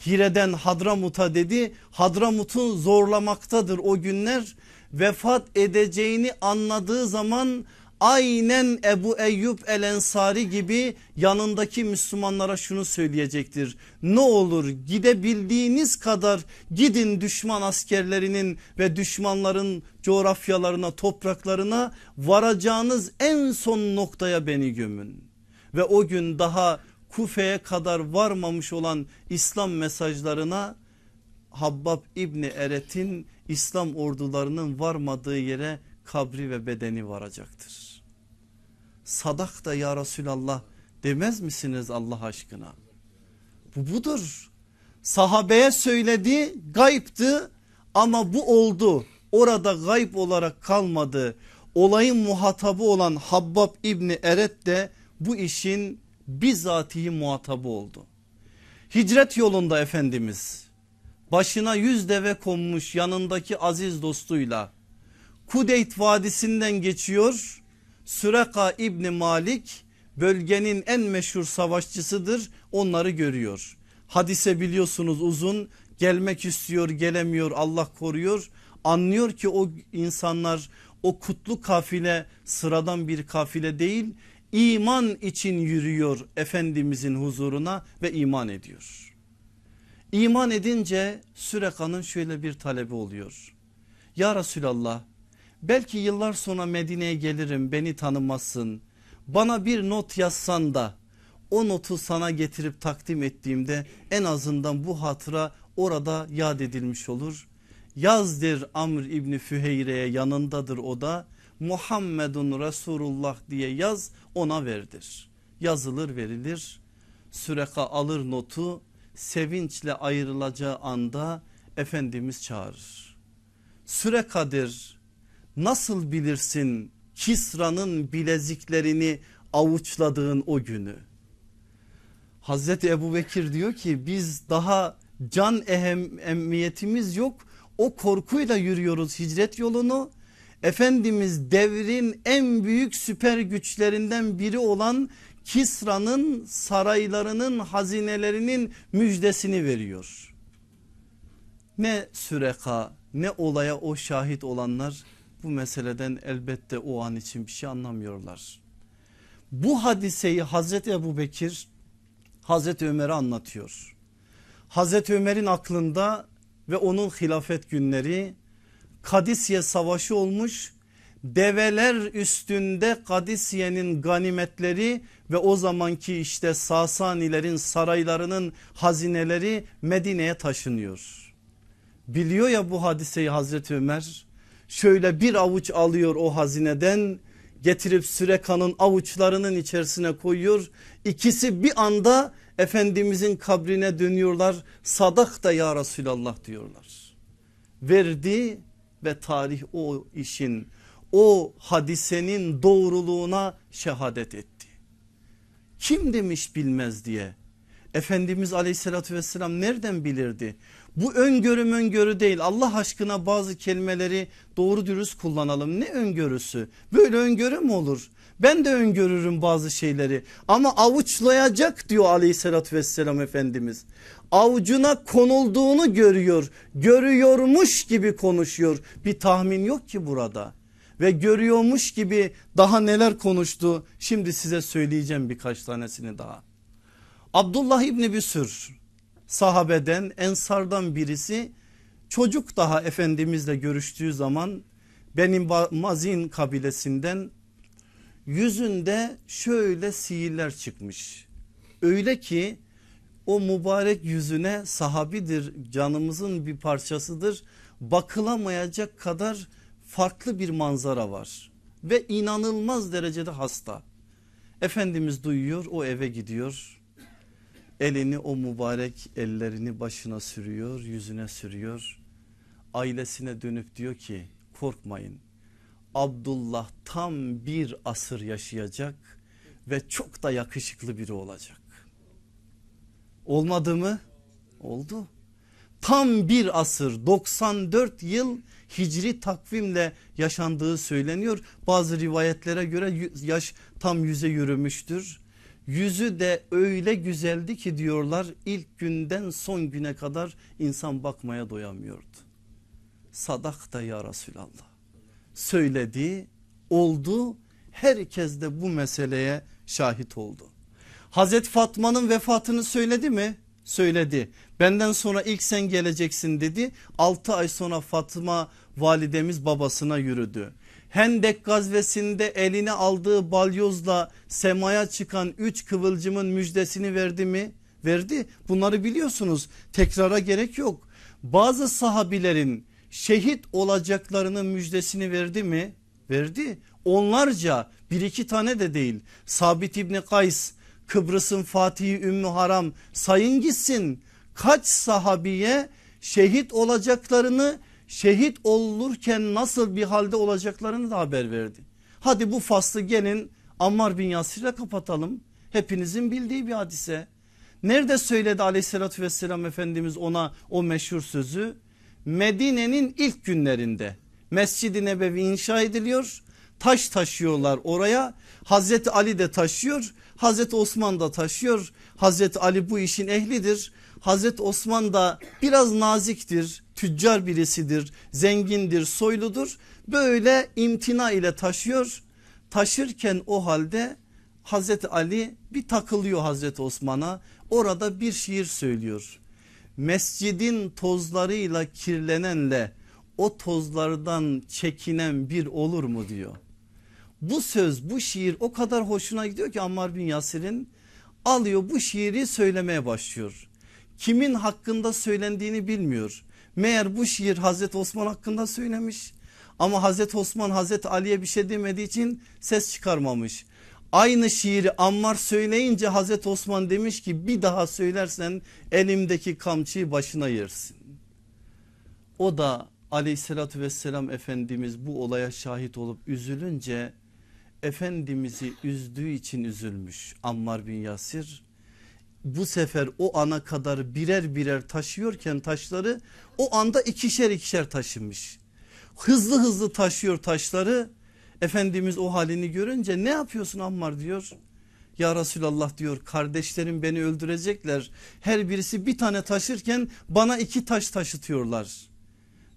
Hire'den Hadramut'a dedi Hadramut'u zorlamaktadır o günler vefat edeceğini anladığı zaman aynen Ebu Eyyub el Ensari gibi yanındaki Müslümanlara şunu söyleyecektir. Ne olur gidebildiğiniz kadar gidin düşman askerlerinin ve düşmanların coğrafyalarına topraklarına varacağınız en son noktaya beni gömün. Ve o gün daha Kufe'ye kadar varmamış olan İslam mesajlarına Habbab İbni Eret'in İslam ordularının varmadığı yere kabri ve bedeni varacaktır. Sadak da ya Resulallah demez misiniz Allah aşkına? Bu budur. Sahabeye söyledi gayipti ama bu oldu. Orada gayb olarak kalmadı. Olayın muhatabı olan Habbab İbni Eret de bu işin bizatihi muhatabı oldu. Hicret yolunda Efendimiz başına yüz deve konmuş yanındaki aziz dostuyla Kudeyt Vadisi'nden geçiyor. Süreka İbni Malik bölgenin en meşhur savaşçısıdır onları görüyor. Hadise biliyorsunuz uzun gelmek istiyor gelemiyor Allah koruyor. Anlıyor ki o insanlar o kutlu kafile sıradan bir kafile değil iman için yürüyor Efendimizin huzuruna ve iman ediyor. İman edince Süreka'nın şöyle bir talebi oluyor. Ya Resulallah belki yıllar sonra Medine'ye gelirim beni tanımazsın. Bana bir not yazsan da o notu sana getirip takdim ettiğimde en azından bu hatıra orada yad edilmiş olur. Yazdır Amr İbni Füheyre'ye yanındadır o da Muhammedun Resulullah diye yaz ona verdir. Yazılır verilir. Süreka alır notu sevinçle ayrılacağı anda Efendimiz çağırır. Sürekadır nasıl bilirsin Kisra'nın bileziklerini avuçladığın o günü. Hazreti Ebu Bekir diyor ki biz daha can ehem, emniyetimiz yok. O korkuyla yürüyoruz hicret yolunu Efendimiz devrin en büyük süper güçlerinden biri olan Kisra'nın saraylarının hazinelerinin müjdesini veriyor. Ne süreka ne olaya o şahit olanlar bu meseleden elbette o an için bir şey anlamıyorlar. Bu hadiseyi Hazreti Ebu Bekir Hazreti Ömer'e anlatıyor. Hazreti Ömer'in aklında ve onun hilafet günleri Kadisiye savaşı olmuş develer üstünde Kadisiye'nin ganimetleri ve o zamanki işte Sasanilerin saraylarının hazineleri Medine'ye taşınıyor. Biliyor ya bu hadiseyi Hazreti Ömer şöyle bir avuç alıyor o hazineden getirip Süreka'nın avuçlarının içerisine koyuyor. İkisi bir anda Efendimizin kabrine dönüyorlar sadak da ya Resulallah diyorlar. Verdi ve tarih o işin o hadisenin doğruluğuna şehadet etti. Kim demiş bilmez diye. Efendimiz aleyhissalatü vesselam nereden bilirdi? Bu öngörü öngörü değil Allah aşkına bazı kelimeleri doğru dürüst kullanalım. Ne öngörüsü? Böyle öngörü mü olur? Ben de öngörürüm bazı şeyleri ama avuçlayacak diyor aleyhissalatü vesselam Efendimiz. Avucuna konulduğunu görüyor, görüyormuş gibi konuşuyor. Bir tahmin yok ki burada ve görüyormuş gibi daha neler konuştu. Şimdi size söyleyeceğim birkaç tanesini daha. Abdullah İbni Büsür sahabeden ensardan birisi çocuk daha Efendimizle görüştüğü zaman benim Mazin kabilesinden yüzünde şöyle sihirler çıkmış. Öyle ki o mübarek yüzüne sahabidir canımızın bir parçasıdır bakılamayacak kadar farklı bir manzara var ve inanılmaz derecede hasta. Efendimiz duyuyor o eve gidiyor elini o mübarek ellerini başına sürüyor yüzüne sürüyor ailesine dönüp diyor ki korkmayın Abdullah tam bir asır yaşayacak ve çok da yakışıklı biri olacak. Olmadı mı? Oldu. Tam bir asır 94 yıl hicri takvimle yaşandığı söyleniyor. Bazı rivayetlere göre yaş tam yüze yürümüştür. Yüzü de öyle güzeldi ki diyorlar ilk günden son güne kadar insan bakmaya doyamıyordu. Sadak da ya Resulallah söyledi oldu herkes de bu meseleye şahit oldu. Hazreti Fatma'nın vefatını söyledi mi? Söyledi. Benden sonra ilk sen geleceksin dedi. 6 ay sonra Fatma validemiz babasına yürüdü. Hendek gazvesinde eline aldığı balyozla semaya çıkan üç kıvılcımın müjdesini verdi mi? Verdi. Bunları biliyorsunuz. Tekrara gerek yok. Bazı sahabilerin şehit olacaklarının müjdesini verdi mi? Verdi. Onlarca bir iki tane de değil. Sabit İbni Kays Kıbrıs'ın Fatihi Ümmü Haram sayın gitsin. Kaç sahabiye şehit olacaklarını şehit olurken nasıl bir halde olacaklarını da haber verdi. Hadi bu faslı gelin Ammar bin Yasir'e kapatalım. Hepinizin bildiği bir hadise. Nerede söyledi aleyhissalatü vesselam Efendimiz ona o meşhur sözü? Medine'nin ilk günlerinde Mescid-i Nebevi inşa ediliyor. Taş taşıyorlar oraya. Hazreti Ali de taşıyor. Hazreti Osman da taşıyor. Hazreti Ali bu işin ehlidir. Hazreti Osman da biraz naziktir. Tüccar birisidir. Zengindir, soyludur. Böyle imtina ile taşıyor. Taşırken o halde Hazreti Ali bir takılıyor Hazreti Osman'a. Orada bir şiir söylüyor mescidin tozlarıyla kirlenenle o tozlardan çekinen bir olur mu diyor. Bu söz bu şiir o kadar hoşuna gidiyor ki Ammar bin Yasir'in alıyor bu şiiri söylemeye başlıyor. Kimin hakkında söylendiğini bilmiyor. Meğer bu şiir Hazreti Osman hakkında söylemiş. Ama Hazreti Osman Hazreti Ali'ye bir şey demediği için ses çıkarmamış. Aynı şiiri Ammar söyleyince Hazreti Osman demiş ki bir daha söylersen elimdeki kamçıyı başına yersin. O da aleyhissalatü vesselam Efendimiz bu olaya şahit olup üzülünce Efendimiz'i üzdüğü için üzülmüş Ammar bin Yasir. Bu sefer o ana kadar birer birer taşıyorken taşları o anda ikişer ikişer taşımış. Hızlı hızlı taşıyor taşları Efendimiz o halini görünce ne yapıyorsun Ammar diyor. Ya Resulallah diyor kardeşlerim beni öldürecekler. Her birisi bir tane taşırken bana iki taş taşıtıyorlar.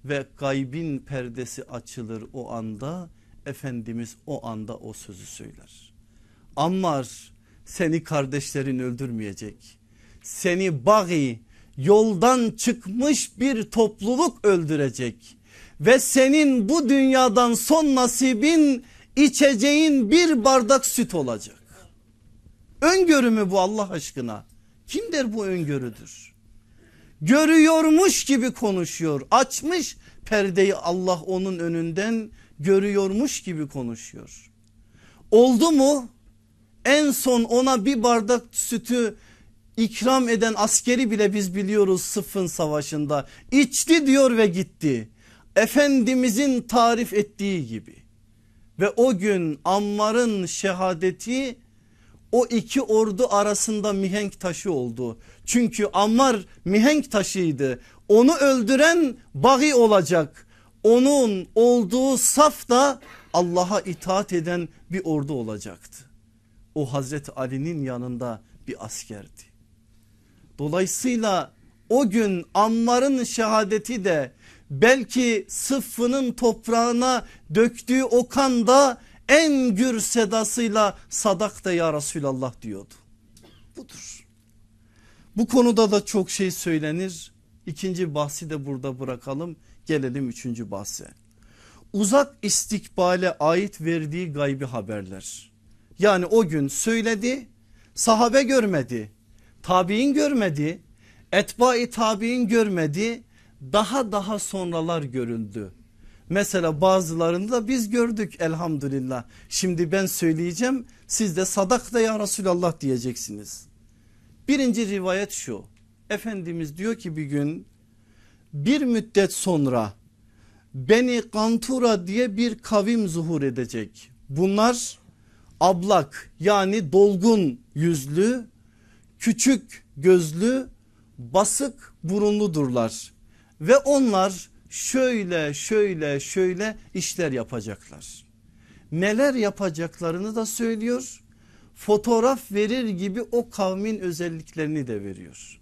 Ve gaybin perdesi açılır o anda. Efendimiz o anda o sözü söyler. Ammar seni kardeşlerin öldürmeyecek. Seni bagi yoldan çıkmış bir topluluk öldürecek ve senin bu dünyadan son nasibin içeceğin bir bardak süt olacak. Öngörü mü bu Allah aşkına? Kim der bu öngörüdür? Görüyormuş gibi konuşuyor. Açmış perdeyi Allah onun önünden görüyormuş gibi konuşuyor. Oldu mu? En son ona bir bardak sütü ikram eden askeri bile biz biliyoruz Sıffın savaşında. İçti diyor ve gitti. Efendimizin tarif ettiği gibi ve o gün Ammar'ın şehadeti o iki ordu arasında mihenk taşı oldu. Çünkü Ammar mihenk taşıydı. Onu öldüren bagi olacak. Onun olduğu safta Allah'a itaat eden bir ordu olacaktı. O Hazreti Ali'nin yanında bir askerdi. Dolayısıyla o gün Ammar'ın şehadeti de belki sıffının toprağına döktüğü o kan da en gür sedasıyla sadak da ya Resulallah diyordu. Budur. Bu konuda da çok şey söylenir. İkinci bahsi de burada bırakalım. Gelelim üçüncü bahse. Uzak istikbale ait verdiği gaybi haberler. Yani o gün söyledi sahabe görmedi. Tabi'in görmedi. Etbai tabi'in görmedi. Daha daha sonralar görüldü. Mesela bazılarını da biz gördük elhamdülillah. Şimdi ben söyleyeceğim siz de sadak da ya Resulallah diyeceksiniz. Birinci rivayet şu. Efendimiz diyor ki bir gün bir müddet sonra Beni Kantura diye bir kavim zuhur edecek. Bunlar ablak yani dolgun yüzlü, küçük gözlü, basık burunludurlar. Ve onlar şöyle şöyle şöyle işler yapacaklar. Neler yapacaklarını da söylüyor. Fotoğraf verir gibi o kavmin özelliklerini de veriyor.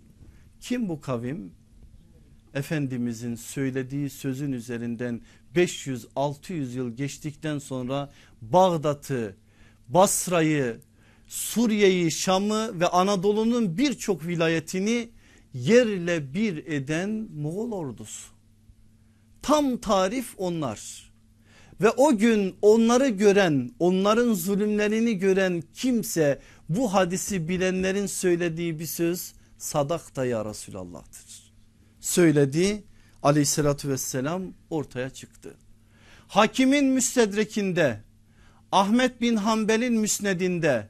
Kim bu kavim? Efendimizin söylediği sözün üzerinden 500-600 yıl geçtikten sonra Bağdat'ı, Basra'yı, Suriye'yi, Şam'ı ve Anadolu'nun birçok vilayetini yerle bir eden Moğol ordusu. Tam tarif onlar. Ve o gün onları gören onların zulümlerini gören kimse bu hadisi bilenlerin söylediği bir söz sadak da ya Resulallah'tır. Söyledi aleyhissalatü vesselam ortaya çıktı. Hakimin müstedrekinde Ahmet bin Hanbel'in müsnedinde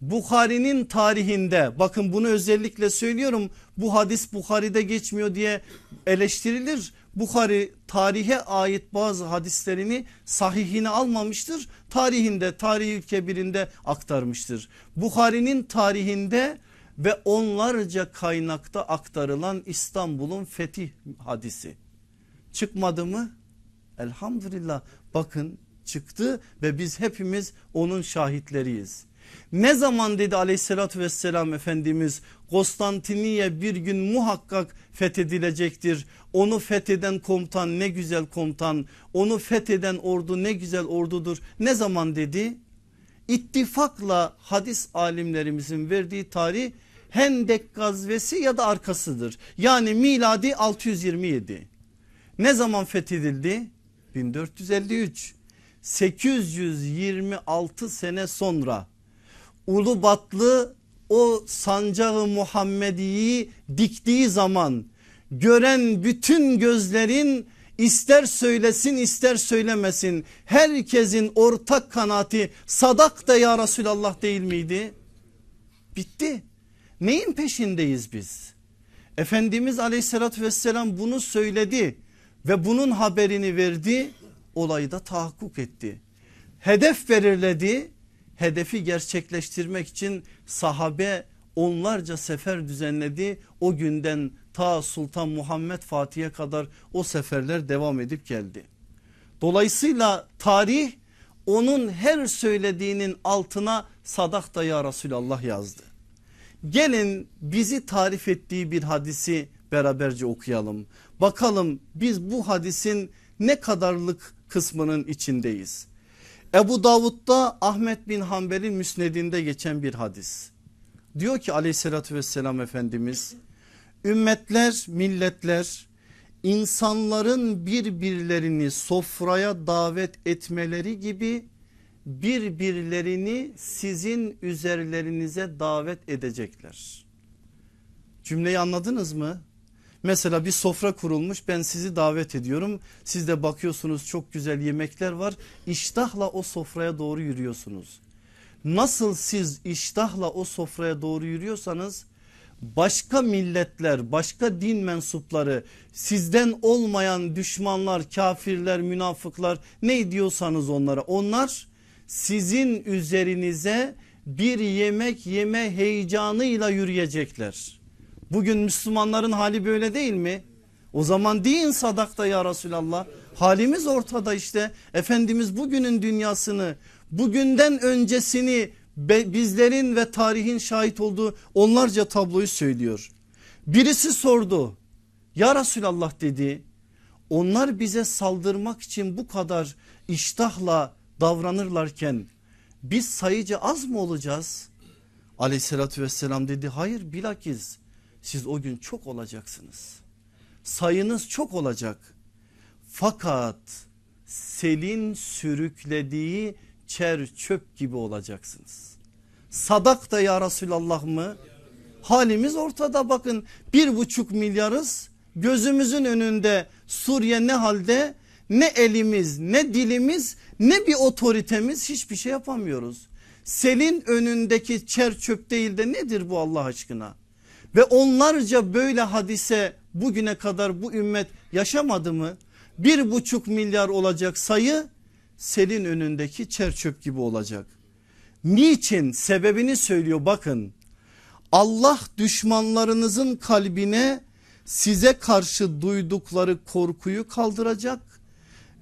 Bukhari'nin tarihinde bakın bunu özellikle söylüyorum bu hadis Bukhari'de geçmiyor diye eleştirilir. Bukhari tarihe ait bazı hadislerini sahihine almamıştır. Tarihinde tarih kebirinde aktarmıştır. Bukhari'nin tarihinde ve onlarca kaynakta aktarılan İstanbul'un fetih hadisi. Çıkmadı mı? Elhamdülillah bakın çıktı ve biz hepimiz onun şahitleriyiz. Ne zaman dedi aleyhissalatü vesselam Efendimiz Konstantiniye bir gün muhakkak fethedilecektir. Onu fetheden komutan ne güzel komutan onu fetheden ordu ne güzel ordudur. Ne zaman dedi? İttifakla hadis alimlerimizin verdiği tarih Hendek gazvesi ya da arkasıdır. Yani miladi 627. Ne zaman fethedildi? 1453. 826 sene sonra Ulubatlı o sancağı Muhammedi'yi diktiği zaman gören bütün gözlerin ister söylesin ister söylemesin herkesin ortak kanaati sadak da ya Resulallah değil miydi? Bitti. Neyin peşindeyiz biz? Efendimiz aleyhissalatü vesselam bunu söyledi ve bunun haberini verdi olayı da tahakkuk etti. Hedef belirledi hedefi gerçekleştirmek için sahabe onlarca sefer düzenledi. O günden ta Sultan Muhammed Fatih'e kadar o seferler devam edip geldi. Dolayısıyla tarih onun her söylediğinin altına sadak da ya Resulallah yazdı. Gelin bizi tarif ettiği bir hadisi beraberce okuyalım. Bakalım biz bu hadisin ne kadarlık kısmının içindeyiz. Ebu Davud'da Ahmet bin Hanbel'in müsnedinde geçen bir hadis. Diyor ki aleyhissalatü vesselam Efendimiz ümmetler milletler insanların birbirlerini sofraya davet etmeleri gibi birbirlerini sizin üzerlerinize davet edecekler. Cümleyi anladınız mı? Mesela bir sofra kurulmuş ben sizi davet ediyorum. Siz de bakıyorsunuz çok güzel yemekler var. İştahla o sofraya doğru yürüyorsunuz. Nasıl siz iştahla o sofraya doğru yürüyorsanız başka milletler başka din mensupları sizden olmayan düşmanlar kafirler münafıklar ne diyorsanız onlara onlar sizin üzerinize bir yemek yeme heyecanıyla yürüyecekler. Bugün Müslümanların hali böyle değil mi? O zaman deyin sadakta ya Resulallah. Halimiz ortada işte. Efendimiz bugünün dünyasını bugünden öncesini bizlerin ve tarihin şahit olduğu onlarca tabloyu söylüyor. Birisi sordu ya Resulallah dedi onlar bize saldırmak için bu kadar iştahla davranırlarken biz sayıca az mı olacağız? Aleyhissalatü vesselam dedi hayır bilakis siz o gün çok olacaksınız. Sayınız çok olacak. Fakat selin sürüklediği çer çöp gibi olacaksınız. Sadak da ya Resulallah mı? Halimiz ortada bakın bir buçuk milyarız gözümüzün önünde Suriye ne halde ne elimiz ne dilimiz ne bir otoritemiz hiçbir şey yapamıyoruz. Selin önündeki çer çöp değil de nedir bu Allah aşkına? Ve onlarca böyle hadise bugüne kadar bu ümmet yaşamadı mı? Bir buçuk milyar olacak sayı selin önündeki çer çöp gibi olacak. Niçin sebebini söylüyor bakın. Allah düşmanlarınızın kalbine size karşı duydukları korkuyu kaldıracak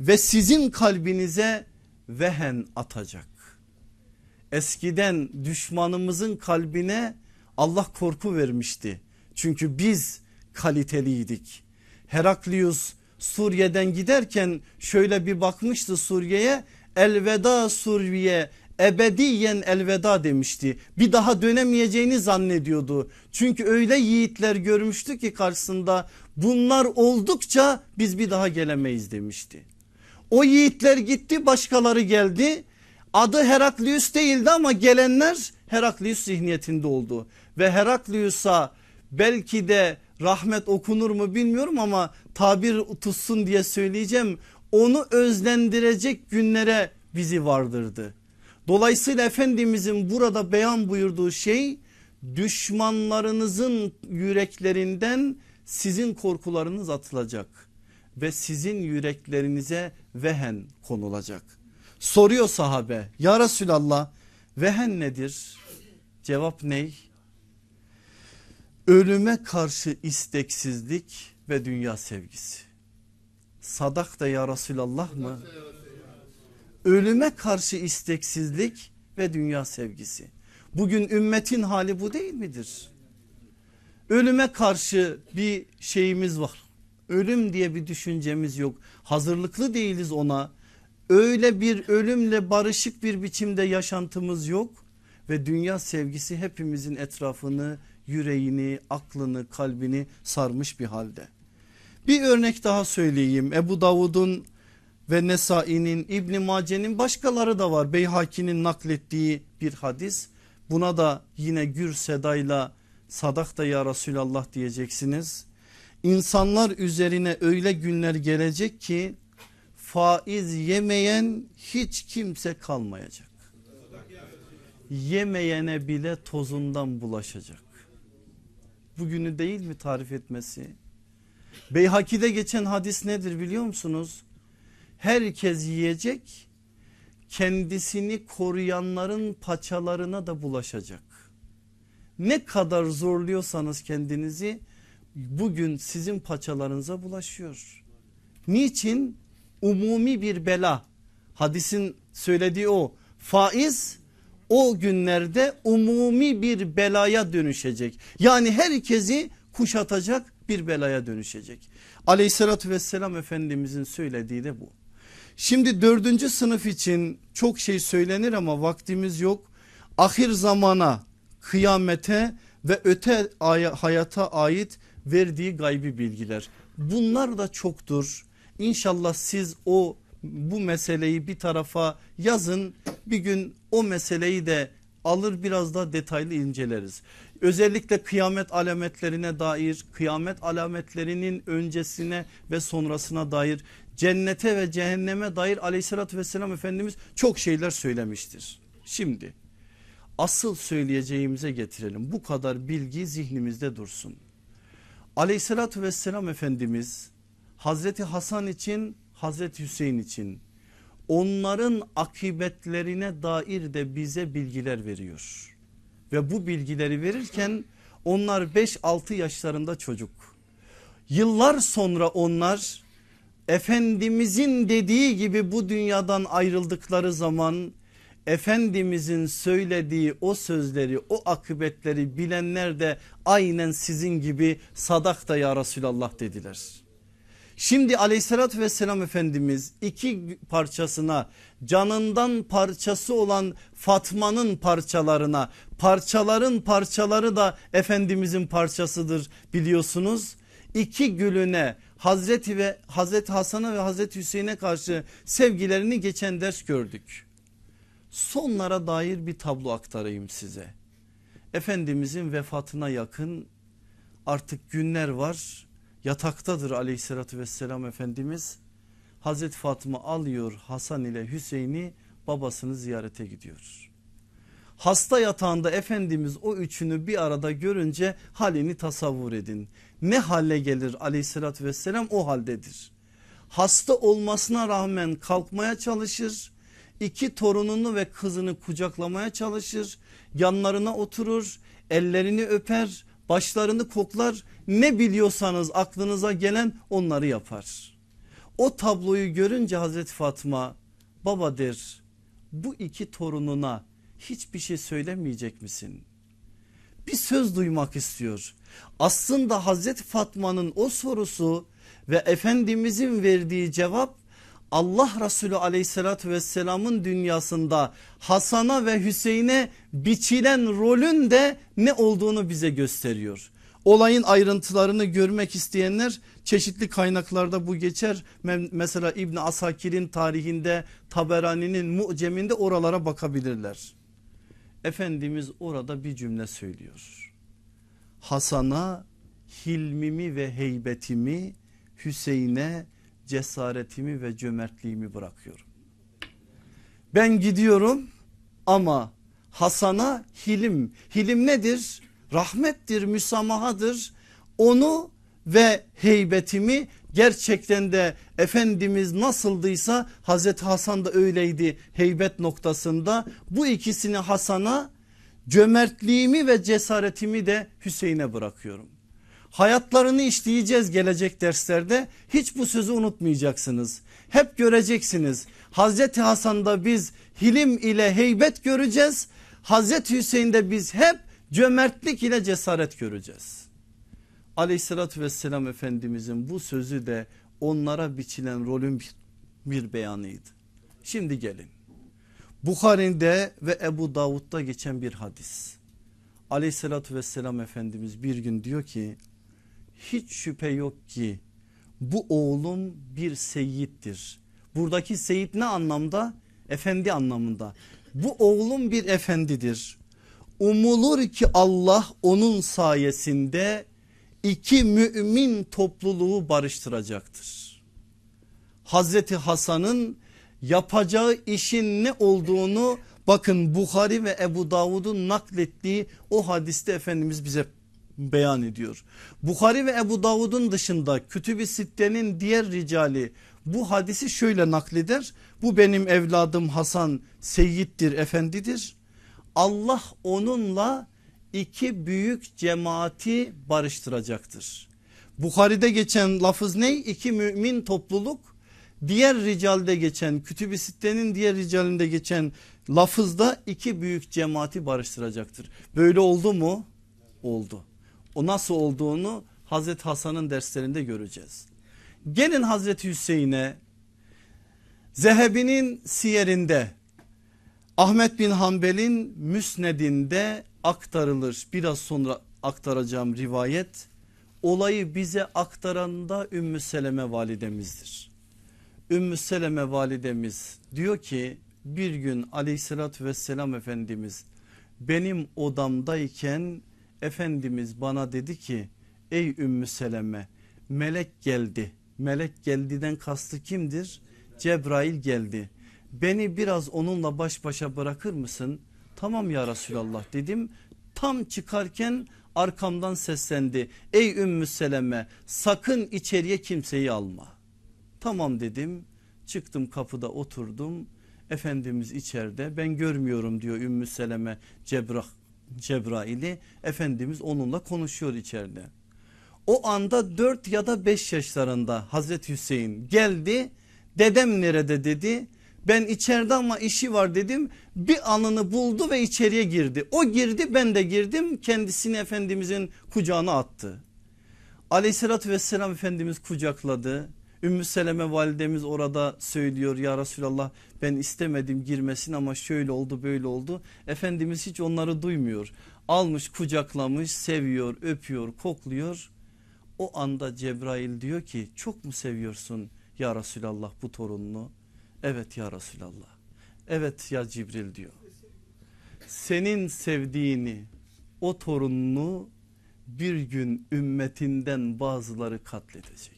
ve sizin kalbinize vehen atacak. Eskiden düşmanımızın kalbine Allah korku vermişti. Çünkü biz kaliteliydik. Heraklius Suriye'den giderken şöyle bir bakmıştı Suriye'ye elveda Suriye ebediyen elveda demişti. Bir daha dönemeyeceğini zannediyordu. Çünkü öyle yiğitler görmüştü ki karşısında bunlar oldukça biz bir daha gelemeyiz demişti. O yiğitler gitti başkaları geldi. Adı Heraklius değildi ama gelenler Heraklius zihniyetinde oldu. Ve Heraklius'a belki de rahmet okunur mu bilmiyorum ama tabir tutsun diye söyleyeceğim. Onu özlendirecek günlere bizi vardırdı. Dolayısıyla Efendimizin burada beyan buyurduğu şey düşmanlarınızın yüreklerinden sizin korkularınız atılacak ve sizin yüreklerinize vehen konulacak. Soruyor sahabe ya Resulallah vehen nedir? Cevap ney? Ölüme karşı isteksizlik ve dünya sevgisi. Sadak da ya Resulallah mı? Ölüme karşı isteksizlik ve dünya sevgisi. Bugün ümmetin hali bu değil midir? Ölüme karşı bir şeyimiz var. Ölüm diye bir düşüncemiz yok. Hazırlıklı değiliz ona. Öyle bir ölümle barışık bir biçimde yaşantımız yok. Ve dünya sevgisi hepimizin etrafını, yüreğini, aklını, kalbini sarmış bir halde. Bir örnek daha söyleyeyim. Ebu Davud'un ve Nesai'nin İbni Mace'nin başkaları da var. Beyhaki'nin naklettiği bir hadis. Buna da yine gür sedayla sadak da ya Resulallah diyeceksiniz. İnsanlar üzerine öyle günler gelecek ki faiz yemeyen hiç kimse kalmayacak. Yemeyene bile tozundan bulaşacak. Bugünü değil mi tarif etmesi? Beyhaki'de geçen hadis nedir biliyor musunuz? Herkes yiyecek kendisini koruyanların paçalarına da bulaşacak. Ne kadar zorluyorsanız kendinizi bugün sizin paçalarınıza bulaşıyor. Niçin? Umumi bir bela. Hadisin söylediği o. Faiz o günlerde umumi bir belaya dönüşecek. Yani herkesi kuşatacak bir belaya dönüşecek. Aleyhissalatü vesselam Efendimizin söylediği de bu. Şimdi dördüncü sınıf için çok şey söylenir ama vaktimiz yok. Ahir zamana, kıyamete ve öte hayata ait verdiği gaybi bilgiler. Bunlar da çoktur. İnşallah siz o bu meseleyi bir tarafa yazın. Bir gün o meseleyi de alır biraz daha detaylı inceleriz. Özellikle kıyamet alametlerine dair, kıyamet alametlerinin öncesine ve sonrasına dair, cennete ve cehenneme dair aleyhissalatü vesselam Efendimiz çok şeyler söylemiştir. Şimdi asıl söyleyeceğimize getirelim. Bu kadar bilgi zihnimizde dursun. Aleyhissalatü vesselam Efendimiz Hazreti Hasan için Hazreti Hüseyin için onların akıbetlerine dair de bize bilgiler veriyor. Ve bu bilgileri verirken onlar 5-6 yaşlarında çocuk. Yıllar sonra onlar Efendimizin dediği gibi bu dünyadan ayrıldıkları zaman Efendimizin söylediği o sözleri o akıbetleri bilenler de aynen sizin gibi sadak da ya Resulallah dediler. Şimdi aleyhissalatü vesselam Efendimiz iki parçasına canından parçası olan Fatma'nın parçalarına parçaların parçaları da Efendimizin parçasıdır biliyorsunuz. İki gülüne Hazreti ve Hazreti Hasan'a ve Hazreti Hüseyin'e karşı sevgilerini geçen ders gördük. Sonlara dair bir tablo aktarayım size. Efendimizin vefatına yakın artık günler var yataktadır aleyhissalatü vesselam Efendimiz. Hazreti Fatıma alıyor Hasan ile Hüseyin'i babasını ziyarete gidiyor. Hasta yatağında Efendimiz o üçünü bir arada görünce halini tasavvur edin. Ne hale gelir aleyhissalatü vesselam o haldedir. Hasta olmasına rağmen kalkmaya çalışır. İki torununu ve kızını kucaklamaya çalışır. Yanlarına oturur ellerini öper başlarını koklar ne biliyorsanız aklınıza gelen onları yapar. O tabloyu görünce Hazreti Fatma baba der bu iki torununa hiçbir şey söylemeyecek misin? Bir söz duymak istiyor. Aslında Hazreti Fatma'nın o sorusu ve Efendimizin verdiği cevap Allah Resulü aleyhissalatü vesselamın dünyasında Hasan'a ve Hüseyin'e biçilen rolün de ne olduğunu bize gösteriyor. Olayın ayrıntılarını görmek isteyenler çeşitli kaynaklarda bu geçer. Mesela İbni Asakir'in tarihinde Taberani'nin muceminde oralara bakabilirler. Efendimiz orada bir cümle söylüyor. Hasan'a hilmimi ve heybetimi Hüseyin'e cesaretimi ve cömertliğimi bırakıyorum. Ben gidiyorum ama Hasan'a hilim. Hilim nedir? Rahmettir, müsamahadır. Onu ve heybetimi gerçekten de Efendimiz nasıldıysa Hazreti Hasan da öyleydi heybet noktasında. Bu ikisini Hasan'a cömertliğimi ve cesaretimi de Hüseyin'e bırakıyorum. Hayatlarını işleyeceğiz gelecek derslerde. Hiç bu sözü unutmayacaksınız. Hep göreceksiniz. Hazreti Hasan'da biz hilim ile heybet göreceğiz. Hazreti Hüseyin'de biz hep cömertlik ile cesaret göreceğiz. Aleyhissalatü vesselam Efendimizin bu sözü de onlara biçilen rolün bir, bir beyanıydı. Şimdi gelin. Bukhari'de ve Ebu Davud'da geçen bir hadis. Aleyhissalatü vesselam Efendimiz bir gün diyor ki hiç şüphe yok ki bu oğlum bir seyittir. Buradaki seyit ne anlamda? Efendi anlamında. Bu oğlum bir efendidir. Umulur ki Allah onun sayesinde iki mümin topluluğu barıştıracaktır. Hazreti Hasan'ın yapacağı işin ne olduğunu bakın Bukhari ve Ebu Davud'un naklettiği o hadiste Efendimiz bize beyan ediyor. Bukhari ve Ebu Davud'un dışında Kütüb-i Sitte'nin diğer ricali bu hadisi şöyle nakleder. Bu benim evladım Hasan Seyyid'dir efendidir. Allah onunla iki büyük cemaati barıştıracaktır. Bukhari'de geçen lafız ne? İki mümin topluluk. Diğer ricalde geçen Kütüb-i Sitte'nin diğer ricalinde geçen lafızda iki büyük cemaati barıştıracaktır. Böyle oldu mu? Oldu. O nasıl olduğunu Hazreti Hasan'ın derslerinde göreceğiz. Gelin Hazreti Hüseyin'e Zehebi'nin siyerinde Ahmet bin Hanbel'in müsnedinde aktarılır. Biraz sonra aktaracağım rivayet olayı bize aktaran da Ümmü Seleme validemizdir. Ümmü Seleme validemiz diyor ki bir gün aleyhissalatü vesselam efendimiz benim odamdayken Efendimiz bana dedi ki ey Ümmü Seleme melek geldi. Melek geldiden kastı kimdir? Cebrail geldi. Beni biraz onunla baş başa bırakır mısın? Tamam ya Resulallah dedim. Tam çıkarken arkamdan seslendi. Ey Ümmü Seleme sakın içeriye kimseyi alma. Tamam dedim. Çıktım kapıda oturdum. Efendimiz içeride ben görmüyorum diyor Ümmü Seleme Cebrah Cebrail'i Efendimiz onunla konuşuyor içeride. O anda 4 ya da 5 yaşlarında Hazreti Hüseyin geldi. Dedem nerede dedi. Ben içeride ama işi var dedim. Bir anını buldu ve içeriye girdi. O girdi ben de girdim. Kendisini Efendimizin kucağına attı. Aleyhissalatü vesselam Efendimiz kucakladı. Ümmü Seleme validemiz orada söylüyor ya Resulallah ben istemedim girmesin ama şöyle oldu böyle oldu. Efendimiz hiç onları duymuyor. Almış kucaklamış seviyor öpüyor kokluyor. O anda Cebrail diyor ki çok mu seviyorsun ya Resulallah bu torununu? Evet ya Resulallah. Evet ya Cibril diyor. Senin sevdiğini o torununu bir gün ümmetinden bazıları katledecek.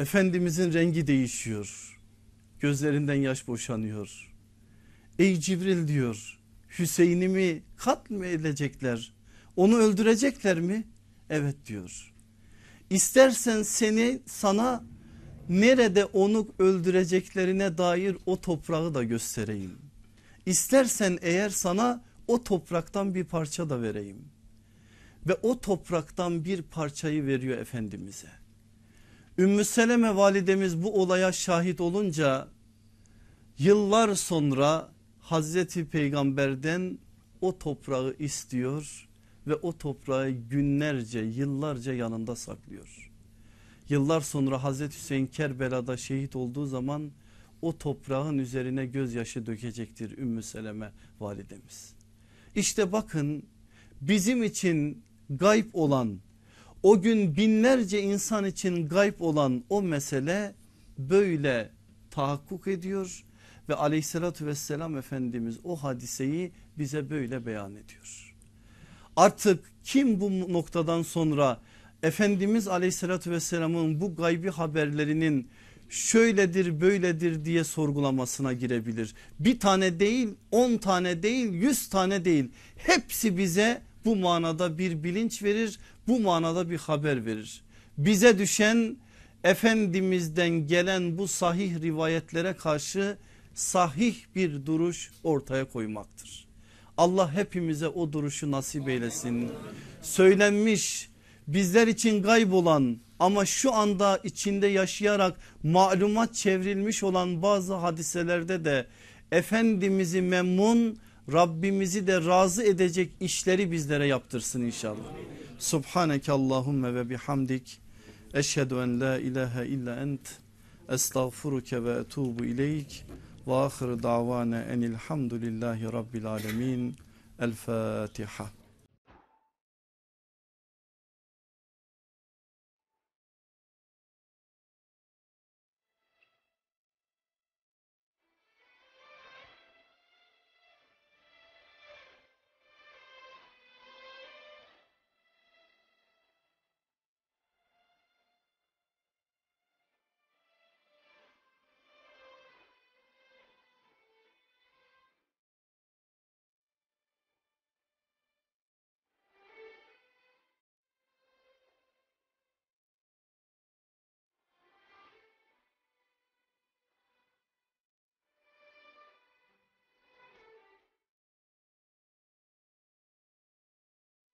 Efendimizin rengi değişiyor. Gözlerinden yaş boşanıyor. Ey Cibril diyor Hüseyin'imi kat mı edecekler? Onu öldürecekler mi? Evet diyor. İstersen seni sana nerede onu öldüreceklerine dair o toprağı da göstereyim. İstersen eğer sana o topraktan bir parça da vereyim. Ve o topraktan bir parçayı veriyor Efendimiz'e. Ümmü Seleme validemiz bu olaya şahit olunca yıllar sonra Hazreti Peygamber'den o toprağı istiyor ve o toprağı günlerce yıllarca yanında saklıyor. Yıllar sonra Hazreti Hüseyin Kerbela'da şehit olduğu zaman o toprağın üzerine gözyaşı dökecektir Ümmü Seleme validemiz. İşte bakın bizim için gayb olan o gün binlerce insan için gayb olan o mesele böyle tahakkuk ediyor ve aleyhissalatü vesselam Efendimiz o hadiseyi bize böyle beyan ediyor. Artık kim bu noktadan sonra Efendimiz aleyhissalatü vesselamın bu gaybi haberlerinin şöyledir böyledir diye sorgulamasına girebilir. Bir tane değil on tane değil yüz tane değil hepsi bize bu manada bir bilinç verir bu manada bir haber verir. Bize düşen Efendimiz'den gelen bu sahih rivayetlere karşı sahih bir duruş ortaya koymaktır. Allah hepimize o duruşu nasip eylesin. Söylenmiş bizler için kaybolan ama şu anda içinde yaşayarak malumat çevrilmiş olan bazı hadiselerde de Efendimiz'i memnun Rabbimizi de razı edecek işleri bizlere yaptırsın inşallah. Subhaneke Allahümme ve bihamdik. Eşhedü en la ilahe illa ent. Estağfuruke ve etubu ileyk. Ve ahir davana enilhamdülillahi rabbil alemin. El Fatiha.